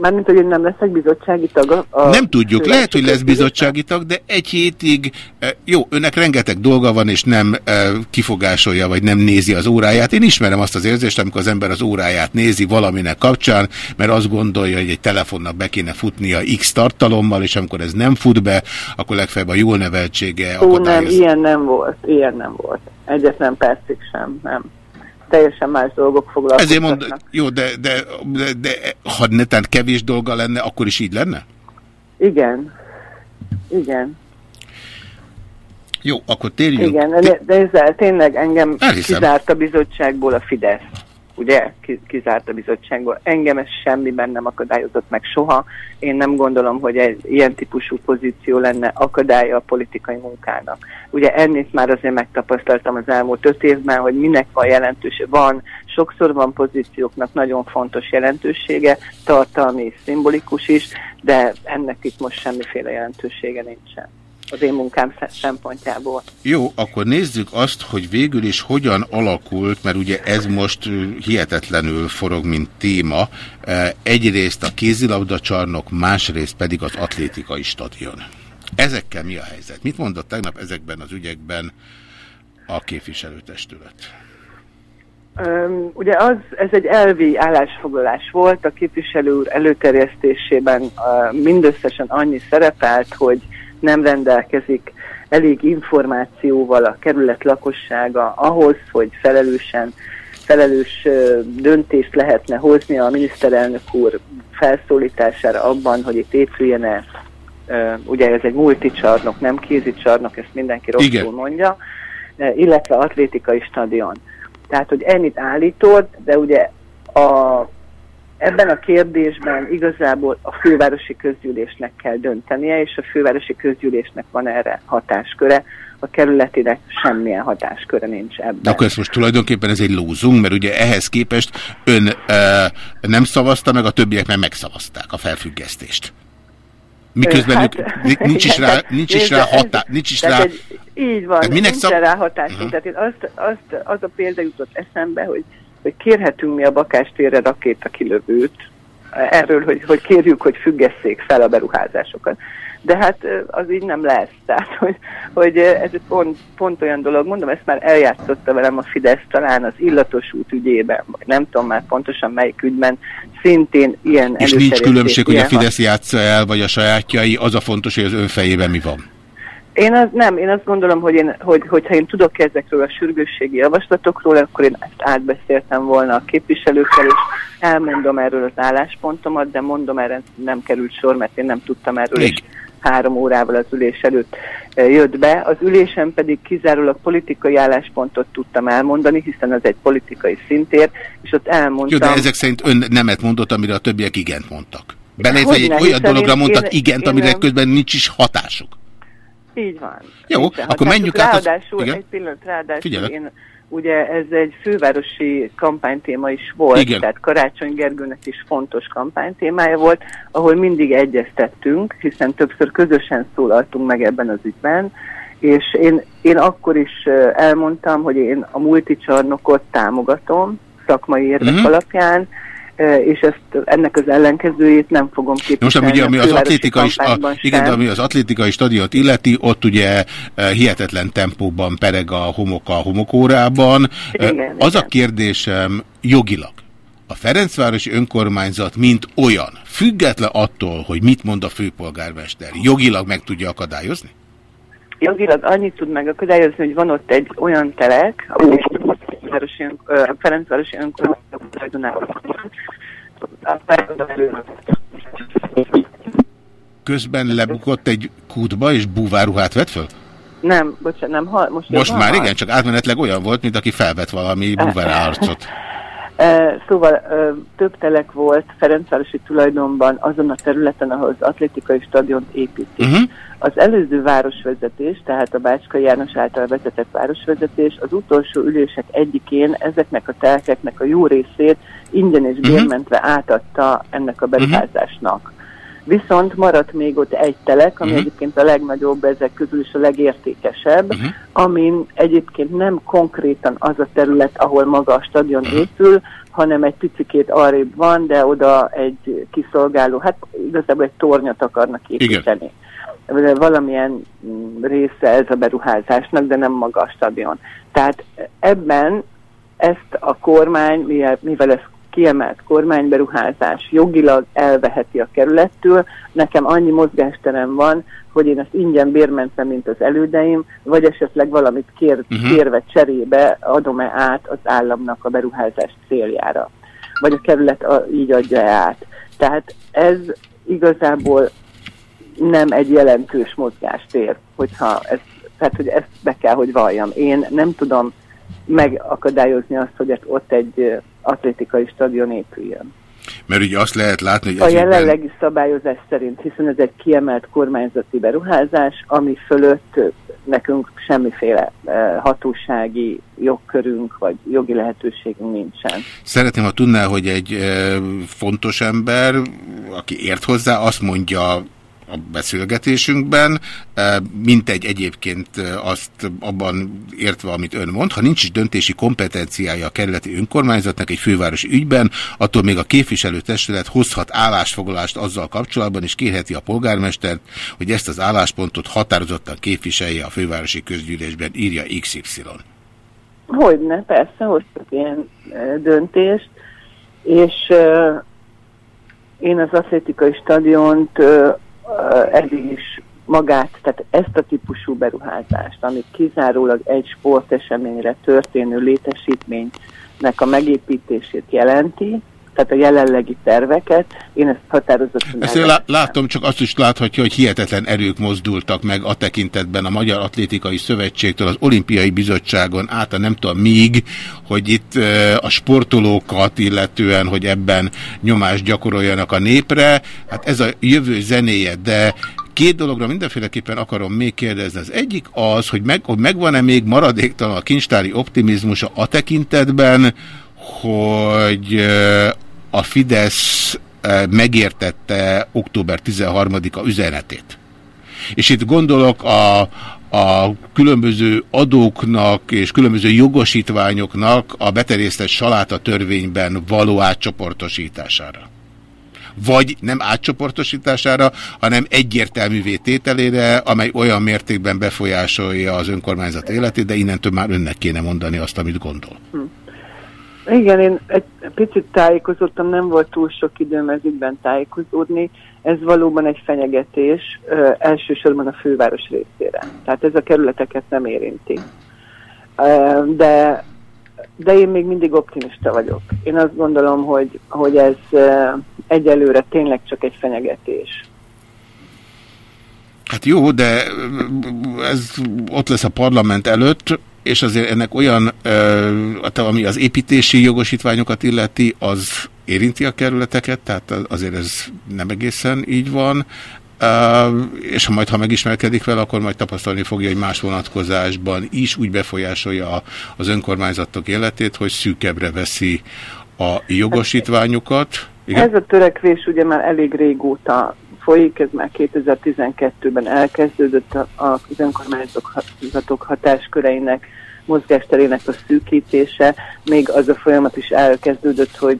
Mármint, hogy én nem leszek bizottsági tag. A, nem tudjuk, lehet, hogy lesz bizottsági tag, de egy hétig, eh, jó, önnek rengeteg dolga van, és nem eh, kifogásolja, vagy nem nézi az óráját. Én ismerem azt az érzést, amikor az ember az óráját nézi valaminek kapcsán, mert azt gondolja, hogy egy telefonnak be kéne futnia X tartalommal, és amikor ez nem fut be, akkor legfeljebb a jól neveltsége Ó, nem, ilyen nem volt, ilyen nem volt. Egyetlen percig sem, nem teljesen más dolgok foglalkoznak. Ezért mond, jó, de, de, de, de ha netán kevés dolga lenne, akkor is így lenne? Igen. Igen. Jó, akkor térjünk. Igen, de, de ezzel tényleg engem Elhiszem. kizárt a bizottságból a Fidesz ugye kizárt a bizottságból. Engem ez semmiben nem akadályozott meg soha. Én nem gondolom, hogy egy ilyen típusú pozíció lenne akadálya a politikai munkának. Ugye ennél már azért megtapasztaltam az elmúlt öt évben, hogy minek van jelentősége. Van, sokszor van pozícióknak nagyon fontos jelentősége, tartalmi és szimbolikus is, de ennek itt most semmiféle jelentősége nincsen az én munkám szempontjából. Jó, akkor nézzük azt, hogy végül is hogyan alakult, mert ugye ez most hihetetlenül forog, mint téma. Egyrészt a kézilabda csarnok, másrészt pedig az atlétikai stadion. Ezekkel mi a helyzet? Mit mondott tegnap ezekben az ügyekben a képviselőtestület? Um, ugye az, ez egy elvi állásfoglalás volt, a képviselő úr előterjesztésében uh, mindösszesen annyi szerepelt, hogy nem rendelkezik elég információval a kerület lakossága ahhoz, hogy felelősen, felelős döntést lehetne hozni a miniszterelnök úr felszólítására abban, hogy itt épüljene, ugye ez egy multicsarnok, nem kézicsarnok, ezt mindenki rosszul Igen. mondja, illetve atlétikai stadion. Tehát, hogy ennyit állított, de ugye a Ebben a kérdésben igazából a fővárosi közgyűlésnek kell döntenie, és a fővárosi közgyűlésnek van erre hatásköre, a kerületinek semmilyen hatásköre nincs ebben. De akkor ez most tulajdonképpen ez egy lózunk, mert ugye ehhez képest ön e, nem szavazta meg, a többiek meg megszavazták a felfüggesztést. Miközben hát, ők, nincs is rá, nincs is rá hatá, nincs is rá... Egy, így van, minek nincs szav... rá hatás. Uh -huh. Tehát én azt, azt, az a példa jutott eszembe, hogy hogy kérhetünk mi a bakástérre kilövőt, erről, hogy, hogy kérjük, hogy függesszék fel a beruházásokat. De hát az így nem lesz. Tehát, hogy, hogy ez pont, pont olyan dolog, mondom, ezt már eljátszotta velem a Fidesz talán az illatos út ügyében, vagy nem tudom már pontosan melyik ügyben, szintén ilyen És nincs különbség, hogy a Fidesz játsza el, vagy a sajátjai, az a fontos, hogy az ön fejében mi van. Én az, nem, én azt gondolom, hogy, én, hogy hogyha én tudok ezekről a sürgősségi javaslatokról, akkor én ezt átbeszéltem volna a képviselőkkel, és elmondom erről az álláspontomat, de mondom, erre nem került sor, mert én nem tudtam erről, Még. és három órával az ülés előtt e, jött be. Az ülésen pedig kizárólag politikai álláspontot tudtam elmondani, hiszen az egy politikai szintér, és ott elmondtam... Jó, de ezek szerint ön nemet mondott, amire a többiek igent mondtak. Beleértve egy olyan dologra mondtak én, igent, amire én, közben nincs is hatásuk. Így van. Jó, Nincs akkor menjük át. Ráadásul, az... egy pillanat, ráadásul Figyelek. én ugye ez egy fővárosi kampánytéma is volt, Igen. tehát Karácsony Gergőnek is fontos kampánytémája volt, ahol mindig egyeztettünk, hiszen többször közösen szólaltunk meg ebben az ügyben, és én, én akkor is elmondtam, hogy én a multicsarnokot támogatom szakmai érvek Mhm. alapján, és ezt ennek az ellenkezőjét nem fogom képviselni. Most ugye, ami a az atlétikai, a, igen, ami az atlétikai stadiont illeti, ott ugye hihetetlen tempóban pereg a homok a homokórában. Igen, az a igen. kérdésem jogilag. A Ferencvárosi önkormányzat mint olyan, független attól, hogy mit mond a főpolgármester, jogilag meg tudja akadályozni? jogilag annyit tud megakadályozni, hogy van ott egy olyan telek, ami a Ferencvárosi ön- Ferencvárosi önkormányzat tulajdonában. Közben lebukott egy kútba, és búváruhát vett föl? Nem, bocsánat, nem hal, most, Most már hal? igen, csak átmenetleg olyan volt, mint aki felvett valami. E, Szóval több telek volt Ferencvárosi tulajdonban azon a területen, ahol az atlétikai stadiont építik. Uh-huh. Az előző városvezetés, tehát a Bácska János által vezetett városvezetés az utolsó ülések egyikén ezeknek a telkeknek a jó részét ingyen és bérmentve átadta ennek a beruházásnak. Viszont maradt még ott egy telek, ami Mhm. egyébként a legnagyobb, ezek közül is a legértékesebb, Mhm. amin egyébként nem konkrétan az a terület, ahol maga a stadion épül, hanem egy picikét arrébb van, de oda egy kiszolgáló, hát igazából egy tornyot akarnak építeni. De Valamilyen mm, része ez a beruházásnak, de nem maga a stadion. Tehát ebben ezt a kormány, mivel, mivel ez kiemelt kormányberuházás jogilag elveheti a kerülettől, nekem annyi mozgásterem van, hogy én ezt ingyen bérmentem, mint az elődeim, vagy esetleg valamit kér, uh-huh. kérve cserébe adom-e át az államnak a beruházás céljára. Vagy a kerület a, így adja -e át. Tehát ez igazából nem egy jelentős mozgástér, hogyha ez, tehát hogy ezt be kell, hogy valljam. Én nem tudom megakadályozni azt, hogy ott egy atlétikai stadion épüljön. Mert ugye azt lehet látni, hogy A ez ügyben- jelenlegi szabályozás szerint, hiszen ez egy kiemelt kormányzati beruházás, ami fölött nekünk semmiféle ö, hatósági jogkörünk vagy jogi lehetőségünk nincsen. Szeretném, ha tudná, hogy egy e, fontos ember, aki ért hozzá, azt mondja a beszélgetésünkben, e, mint egy egyébként e, azt abban értve, amit ön mond, ha nincs is döntési kompetenciája a kerületi önkormányzatnak egy fővárosi ügyben, attól még a képviselőtestület hozhat állásfoglalást azzal kapcsolatban, és kérheti a polgármestert, hogy ezt az álláspontot határozottan képviselje a fővárosi közgyűlésben, írja XY. Hogyne, persze, hoztak ilyen ö, döntést, és én az atlétikai stadiont eddig is magát, tehát ezt a típusú beruházást, ami kizárólag egy sporteseményre történő létesítménynek a megépítését jelenti, tehát a jelenlegi terveket, én ezt határozottan Ezt én látom, csak azt is láthatja, hogy hihetetlen erők mozdultak meg a tekintetben a Magyar Atlétikai Szövetségtől, az Olimpiai Bizottságon át a nem tudom míg, hogy itt a sportolókat illetően, hogy ebben nyomást gyakoroljanak a népre. Hát ez a jövő zenéje, de Két dologra mindenféleképpen akarom még kérdezni. Az egyik az, hogy, meg, hogy megvan-e még maradéktalan a kincstári optimizmusa a tekintetben, hogy a Fidesz eh, megértette október 13-a üzenetét. És itt gondolok a, a különböző adóknak és különböző jogosítványoknak a beterjesztett saláta törvényben való átcsoportosítására. Vagy nem átcsoportosítására, hanem egyértelművé tételére, amely olyan mértékben befolyásolja az önkormányzat életét, de innentől már önnek kéne mondani azt, amit gondol. Igen, én egy picit tájékozottam, nem volt túl sok időm ez ügyben tájékozódni. Ez valóban egy fenyegetés, ö, elsősorban a főváros részére. Tehát ez a kerületeket nem érinti. Ö, de, de én még mindig optimista vagyok. Én azt gondolom, hogy, hogy ez ö, egyelőre tényleg csak egy fenyegetés. Hát jó, de ez ott lesz a parlament előtt, és azért ennek olyan, ami az építési jogosítványokat illeti, az érinti a kerületeket, tehát azért ez nem egészen így van. és ha majd, ha megismerkedik vele, akkor majd tapasztalni fogja, hogy más vonatkozásban is úgy befolyásolja az önkormányzatok életét, hogy szűkebbre veszi a jogosítványokat. Igen? Ez a törekvés ugye már elég régóta folyik, ez már 2012-ben elkezdődött az önkormányzatok hatásköreinek, mozgásterének a szűkítése, még az a folyamat is elkezdődött, hogy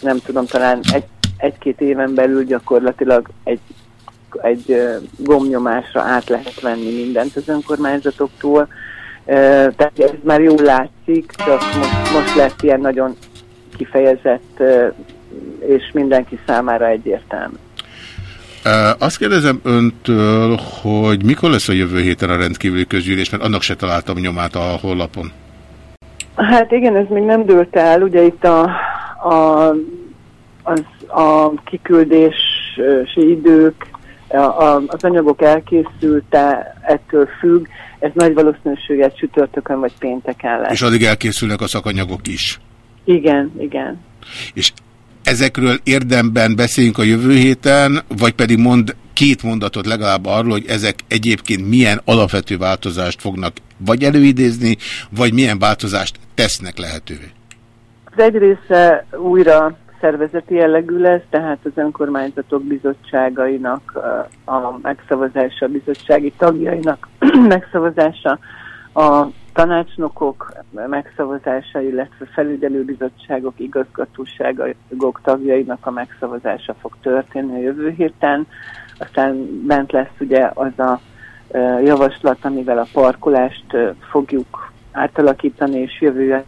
nem tudom, talán egy, egy-két éven belül gyakorlatilag egy, egy gomnyomásra át lehet venni mindent az önkormányzatoktól. Tehát ez már jól látszik, csak most, most lesz ilyen nagyon kifejezett és mindenki számára egyértelmű. Azt kérdezem öntől, hogy mikor lesz a jövő héten a rendkívüli közgyűlés, mert annak se találtam nyomát a honlapon. Hát igen, ez még nem dőlt el. Ugye itt a, a, az, a kiküldési idők, a, a, az anyagok elkészülte, ettől függ. Ez nagy valószínűséggel csütörtökön vagy pénteken lesz. És addig elkészülnek a szakanyagok is? Igen, igen. És ezekről érdemben beszéljünk a jövő héten, vagy pedig mond két mondatot legalább arról, hogy ezek egyébként milyen alapvető változást fognak vagy előidézni, vagy milyen változást tesznek lehetővé? Az egy része újra szervezeti jellegű lesz, tehát az önkormányzatok bizottságainak a megszavazása, a bizottsági tagjainak megszavazása, a tanácsnokok megszavazása, illetve felügyelőbizottságok, igazgatóságok tagjainak a megszavazása fog történni a jövő héten. Aztán bent lesz ugye az a javaslat, amivel a parkolást fogjuk átalakítani, és jövő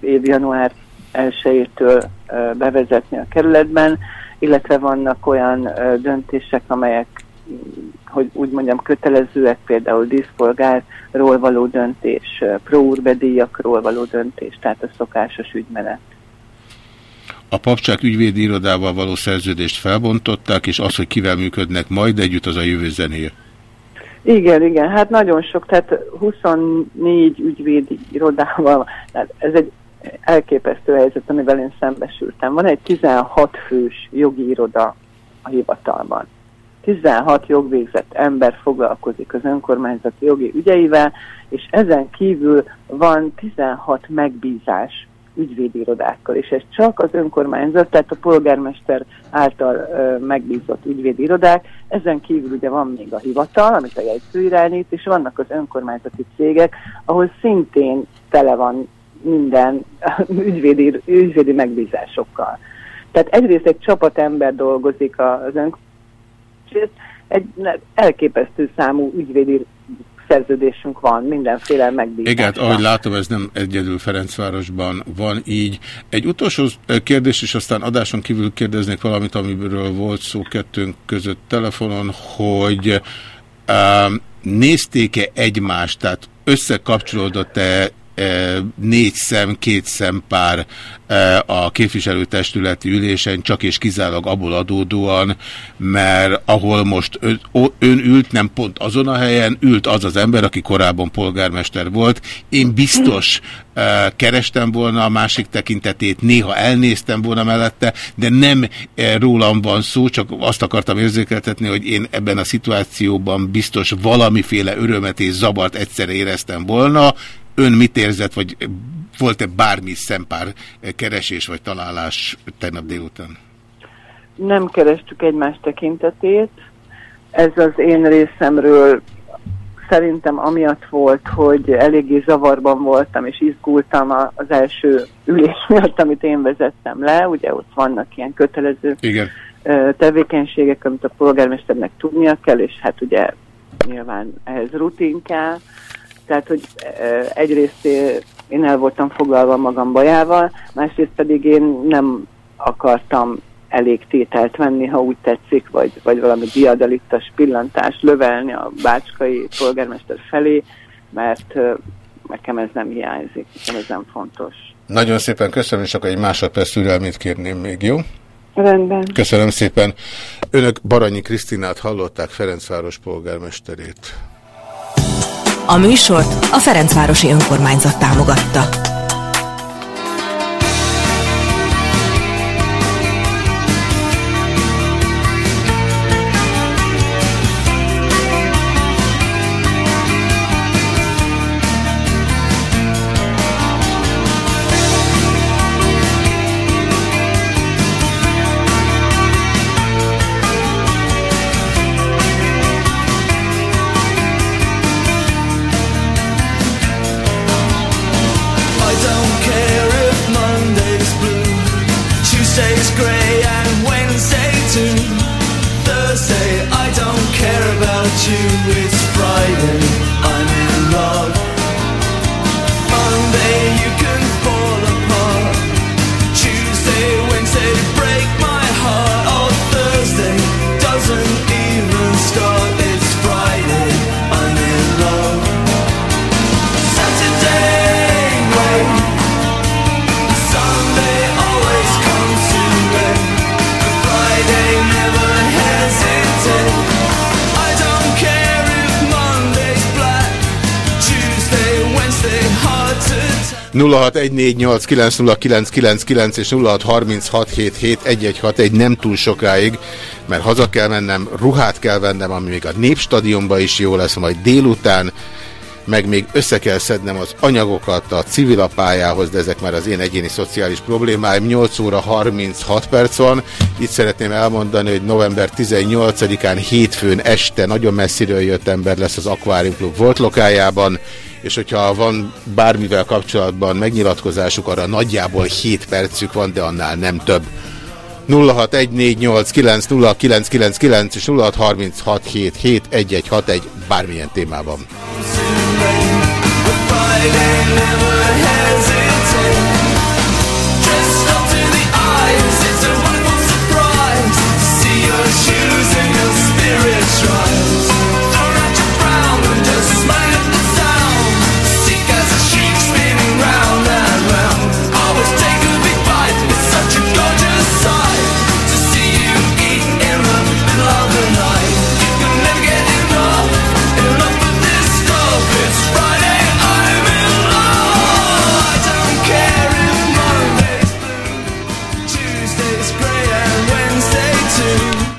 év január 1-től bevezetni a kerületben, illetve vannak olyan döntések, amelyek hogy úgy mondjam, kötelezőek, például díszpolgárról való döntés, próurbedíjakról való döntés, tehát a szokásos ügymenet. A papcsák ügyvédi irodával való szerződést felbontották, és az, hogy kivel működnek majd együtt, az a jövő zenéje. Igen, igen, hát nagyon sok, tehát 24 ügyvédi irodával, tehát ez egy elképesztő helyzet, amivel én szembesültem. Van egy 16 fős jogi iroda a hivatalban. 16 jogvégzett ember foglalkozik az önkormányzati jogi ügyeivel, és ezen kívül van 16 megbízás ügyvédirodákkal, és ez csak az önkormányzat, tehát a polgármester által ö, megbízott ügyvédirodák, ezen kívül ugye van még a hivatal, amit a jegyző irányít, és vannak az önkormányzati cégek, ahol szintén tele van minden ügyvédi, ügyvédi megbízásokkal. Tehát egyrészt egy csapat ember dolgozik az szerencsét, egy elképesztő számú ügyvédi szerződésünk van, mindenféle megbízásra. Igen, ahogy látom, ez nem egyedül Ferencvárosban van így. Egy utolsó kérdés, és aztán adáson kívül kérdeznék valamit, amiről volt szó kettőnk között telefonon, hogy uh, nézték-e egymást, tehát összekapcsolódott-e négy szem, két szempár a képviselőtestületi ülésen, csak és kizárólag abból adódóan, mert ahol most ön, ön ült, nem pont azon a helyen, ült az az ember, aki korábban polgármester volt. Én biztos kerestem volna a másik tekintetét, néha elnéztem volna mellette, de nem rólam van szó, csak azt akartam érzékeltetni, hogy én ebben a szituációban biztos valamiféle örömet és zabart egyszerre éreztem volna, Ön mit érzett, vagy volt-e bármi szempár keresés vagy találás tegnap délután? Nem kerestük egymás tekintetét. Ez az én részemről szerintem amiatt volt, hogy eléggé zavarban voltam, és izgultam az első ülés miatt, amit én vezettem le. Ugye ott vannak ilyen kötelező Igen. tevékenységek, amit a polgármesternek tudnia kell, és hát ugye nyilván ehhez rutin kell. Tehát, hogy egyrészt én el voltam foglalva magam bajával, másrészt pedig én nem akartam elég tételt venni, ha úgy tetszik, vagy, vagy valami diadalittas pillantást lövelni a bácskai polgármester felé, mert nekem ez nem hiányzik, nekem ez nem fontos. Nagyon szépen köszönöm, és akkor egy másodperc szürelmét kérném még, jó? Rendben. Köszönöm szépen. Önök Baranyi Krisztinát hallották, Ferencváros polgármesterét. A műsort a Ferencvárosi Önkormányzat támogatta. 0614890999 és 0636771161 nem túl sokáig, mert haza kell mennem, ruhát kell vennem, ami még a Népstadionban is jó lesz majd délután, meg még össze kell szednem az anyagokat a civilapályához, de ezek már az én egyéni szociális problémáim. 8 óra 36 perc van. Itt szeretném elmondani, hogy november 18-án hétfőn este nagyon messziről jött ember lesz az Aquarium Club volt lokájában, és hogyha van bármivel kapcsolatban megnyilatkozásuk, arra nagyjából 7 percük van, de annál nem több. 0614890999 és 0636771161 bármilyen témában.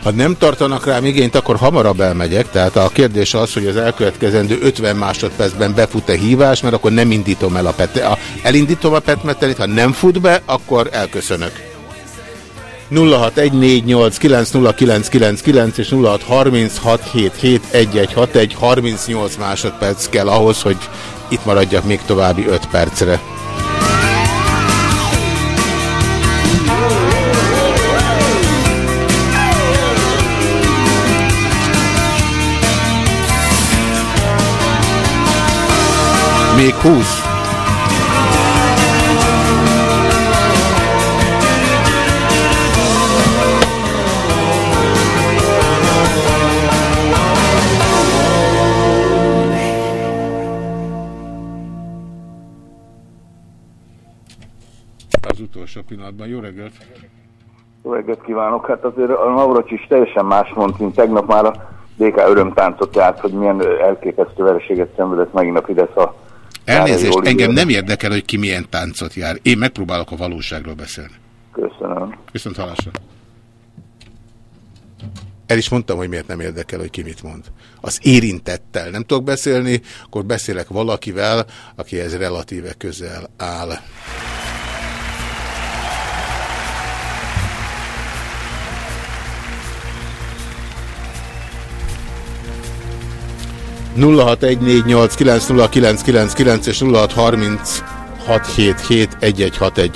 Ha nem tartanak rám igényt, akkor hamarabb elmegyek. Tehát a kérdés az, hogy az elkövetkezendő 50 másodpercben befut-e hívás, mert akkor nem indítom el a pet. Elindítom a petmetenit, ha nem fut be, akkor elköszönök. 0614890999 és 0636771161 38 másodperc kell ahhoz, hogy itt maradjak még további 5 percre. Még 20. Az utolsó pillanatban. Jó reggelt! Jó reggelt kívánok! Hát azért a Navracs is teljesen más mond, mint tegnap már a DK örömtáncot járt, hogy milyen elképesztő vereséget szenvedett megint a Fidesz a Elnézést, engem nem érdekel, hogy ki milyen táncot jár. Én megpróbálok a valóságról beszélni. Köszönöm. Viszont halásra. El is mondtam, hogy miért nem érdekel, hogy ki mit mond. Az érintettel nem tudok beszélni, akkor beszélek valakivel, aki ez relatíve közel áll. 0614890999 és 0636771161.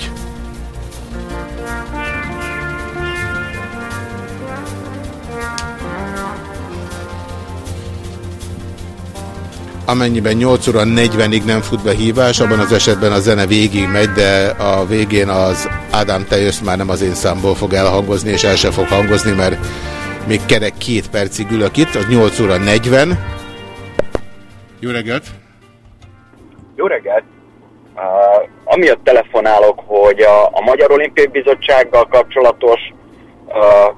Amennyiben 8 óra 40-ig nem fut be hívás, abban az esetben a zene végig megy, de a végén az Ádám Tejössz már nem az én számból fog elhangozni, és el se fog hangozni, mert még kerek két percig ülök itt, az 8 óra 40, jó reggelt! Jó reggelt! Uh, amiatt telefonálok, hogy a, a Magyar Olimpiai Bizottsággal kapcsolatos uh,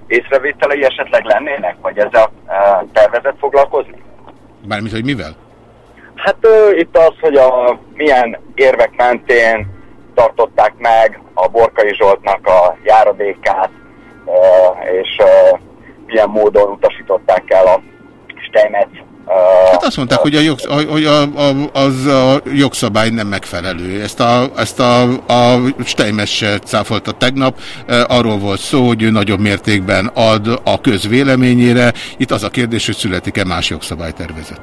észrevételei esetleg lennének, vagy ez a uh, tervezet foglalkozni? Mármint, hogy mivel? Hát uh, itt az, hogy a milyen érvek mentén tartották meg a Borkai Zsoltnak a járadékát, uh, és uh, milyen módon utasították el a Steinmetz Hát azt mondták, hogy a, jogsz, hogy a, a, az a jogszabály nem megfelelő. Ezt a, ezt a, a Steinmes cáfolta tegnap. Arról volt szó, hogy ő nagyobb mértékben ad a közvéleményére. Itt az a kérdés, hogy születik-e más jogszabálytervezet.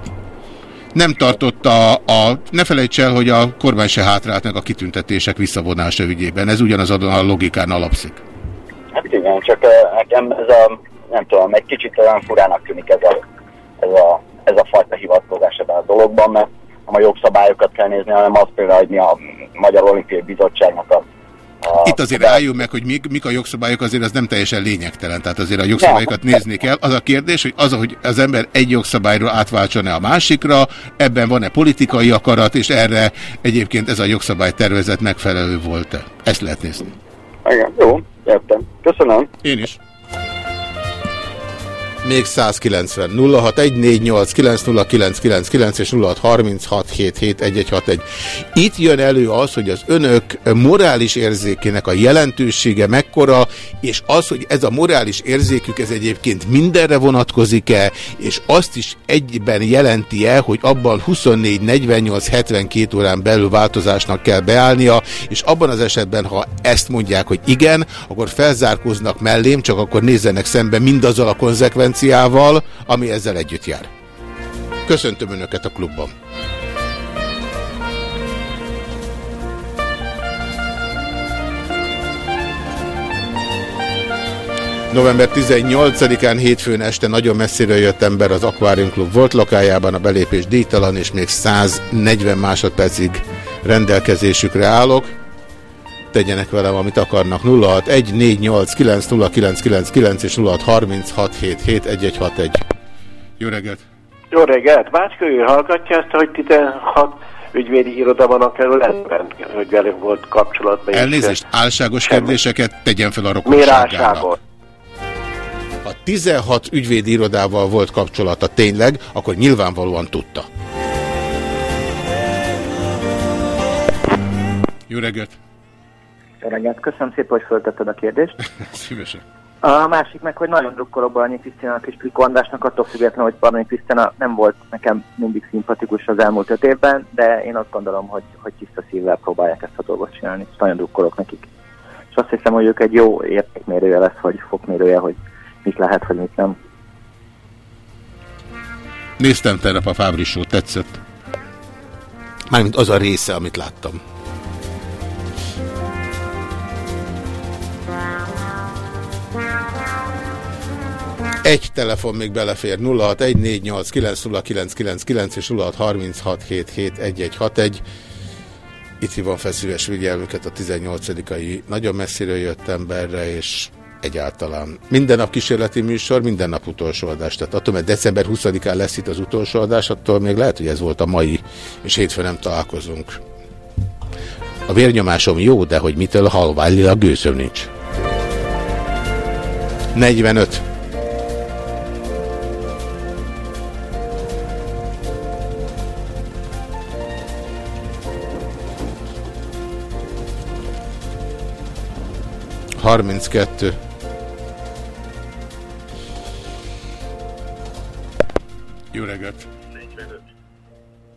Nem tartotta a... Ne felejts el, hogy a kormány se hátrált meg a kitüntetések visszavonása ügyében. Ez ugyanaz a logikán alapszik. Hát igen, csak nekem ez a... Nem tudom, egy kicsit olyan furának tűnik ez a, ez a ez a fajta hivatkozás ebben a dologban, mert nem a jogszabályokat kell nézni, hanem az például, hogy mi a Magyar Olimpiai Bizottságnak a a, Itt azért álljunk meg, hogy mik, mik a jogszabályok, azért az nem teljesen lényegtelen. Tehát azért a jogszabályokat nézni kell. Az a kérdés, hogy az, hogy az ember egy jogszabályról átváltson-e a másikra, ebben van-e politikai akarat, és erre egyébként ez a jogszabálytervezet megfelelő volt-e? Ezt lehet nézni. Igen, jó, értem. Köszönöm. Én is. Még 190 0614890999 és 0636771161. Itt jön elő az, hogy az önök morális érzékének a jelentősége mekkora, és az, hogy ez a morális érzékük ez egyébként mindenre vonatkozik-e, és azt is egyben jelenti-e, hogy abban 24, 48, 72 órán belül változásnak kell beállnia, és abban az esetben, ha ezt mondják, hogy igen, akkor felzárkóznak mellém, csak akkor nézzenek szembe mindazzal a konzekvenciával, ami ezzel együtt jár. Köszöntöm Önöket a klubban. November 18-án hétfőn este nagyon messzire jött ember az Aquarium Club volt lakájában, a belépés díjtalan, és még 140 másodpercig rendelkezésükre állok. Tegyenek velem, amit akarnak. 0614890999 és 0636771161. Jó reggelt! Jó reggelt! Bácska ő hallgatja ezt, hogy 16 ügyvédi iroda van a kerületben, hogy velünk volt kapcsolatban. Elnézést, álságos kérdéseket tegyen fel a rokonságának. Ha 16 ügyvédi irodával volt kapcsolata tényleg, akkor nyilvánvalóan tudta. Jó reggelt! Jó reggelt! Köszönöm szépen, hogy föltetted a kérdést. Szívesen. A másik meg, hogy nagyon drukkolok Baranyi Krisztinának és Pliko Andrásnak, attól függetlenül, hogy Baranyi Krisztina nem volt nekem mindig szimpatikus az elmúlt öt évben, de én azt gondolom, hogy, hogy tiszta szívvel próbálják ezt a dolgot csinálni, és nagyon drukkolok nekik. És azt hiszem, hogy ők egy jó értékmérője lesz, vagy fokmérője, hogy mit lehet, hogy mit nem. Néztem terep a Fábrisót, tetszett. Mármint az a része, amit láttam. Egy telefon még belefér 0614890999 és 0636771161. Itt hívom fel szíves figyelmüket a 18-ai nagyon messziről jött emberre, és egyáltalán. Minden nap kísérleti műsor, minden nap utolsó adás. Tehát attól, mert december 20-án lesz itt az utolsó adás, attól még lehet, hogy ez volt a mai, és hétfőn nem találkozunk. A vérnyomásom jó, de hogy mitől halványlilag gőzöm nincs. 45. Harminckettő. Jó reggelt!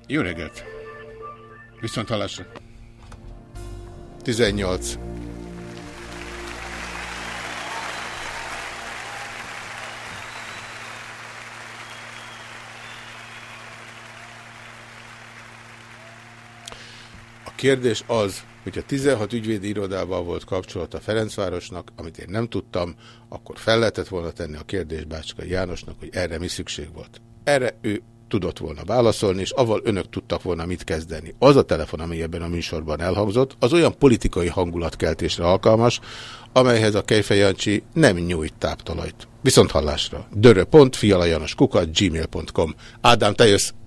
Jó reggelt! Viszont hallásra! 18. A kérdés az, hogyha 16 ügyvédi irodával volt kapcsolat a Ferencvárosnak, amit én nem tudtam, akkor fel lehetett volna tenni a kérdést Bácskai Jánosnak, hogy erre mi szükség volt. Erre ő tudott volna válaszolni, és avval önök tudtak volna mit kezdeni. Az a telefon, ami ebben a műsorban elhangzott, az olyan politikai hangulatkeltésre alkalmas, amelyhez a Kejfej Jancsi nem nyújt táptalajt. Viszont hallásra. Dörö.fialajanoskukat gmail.com Ádám, te jössz.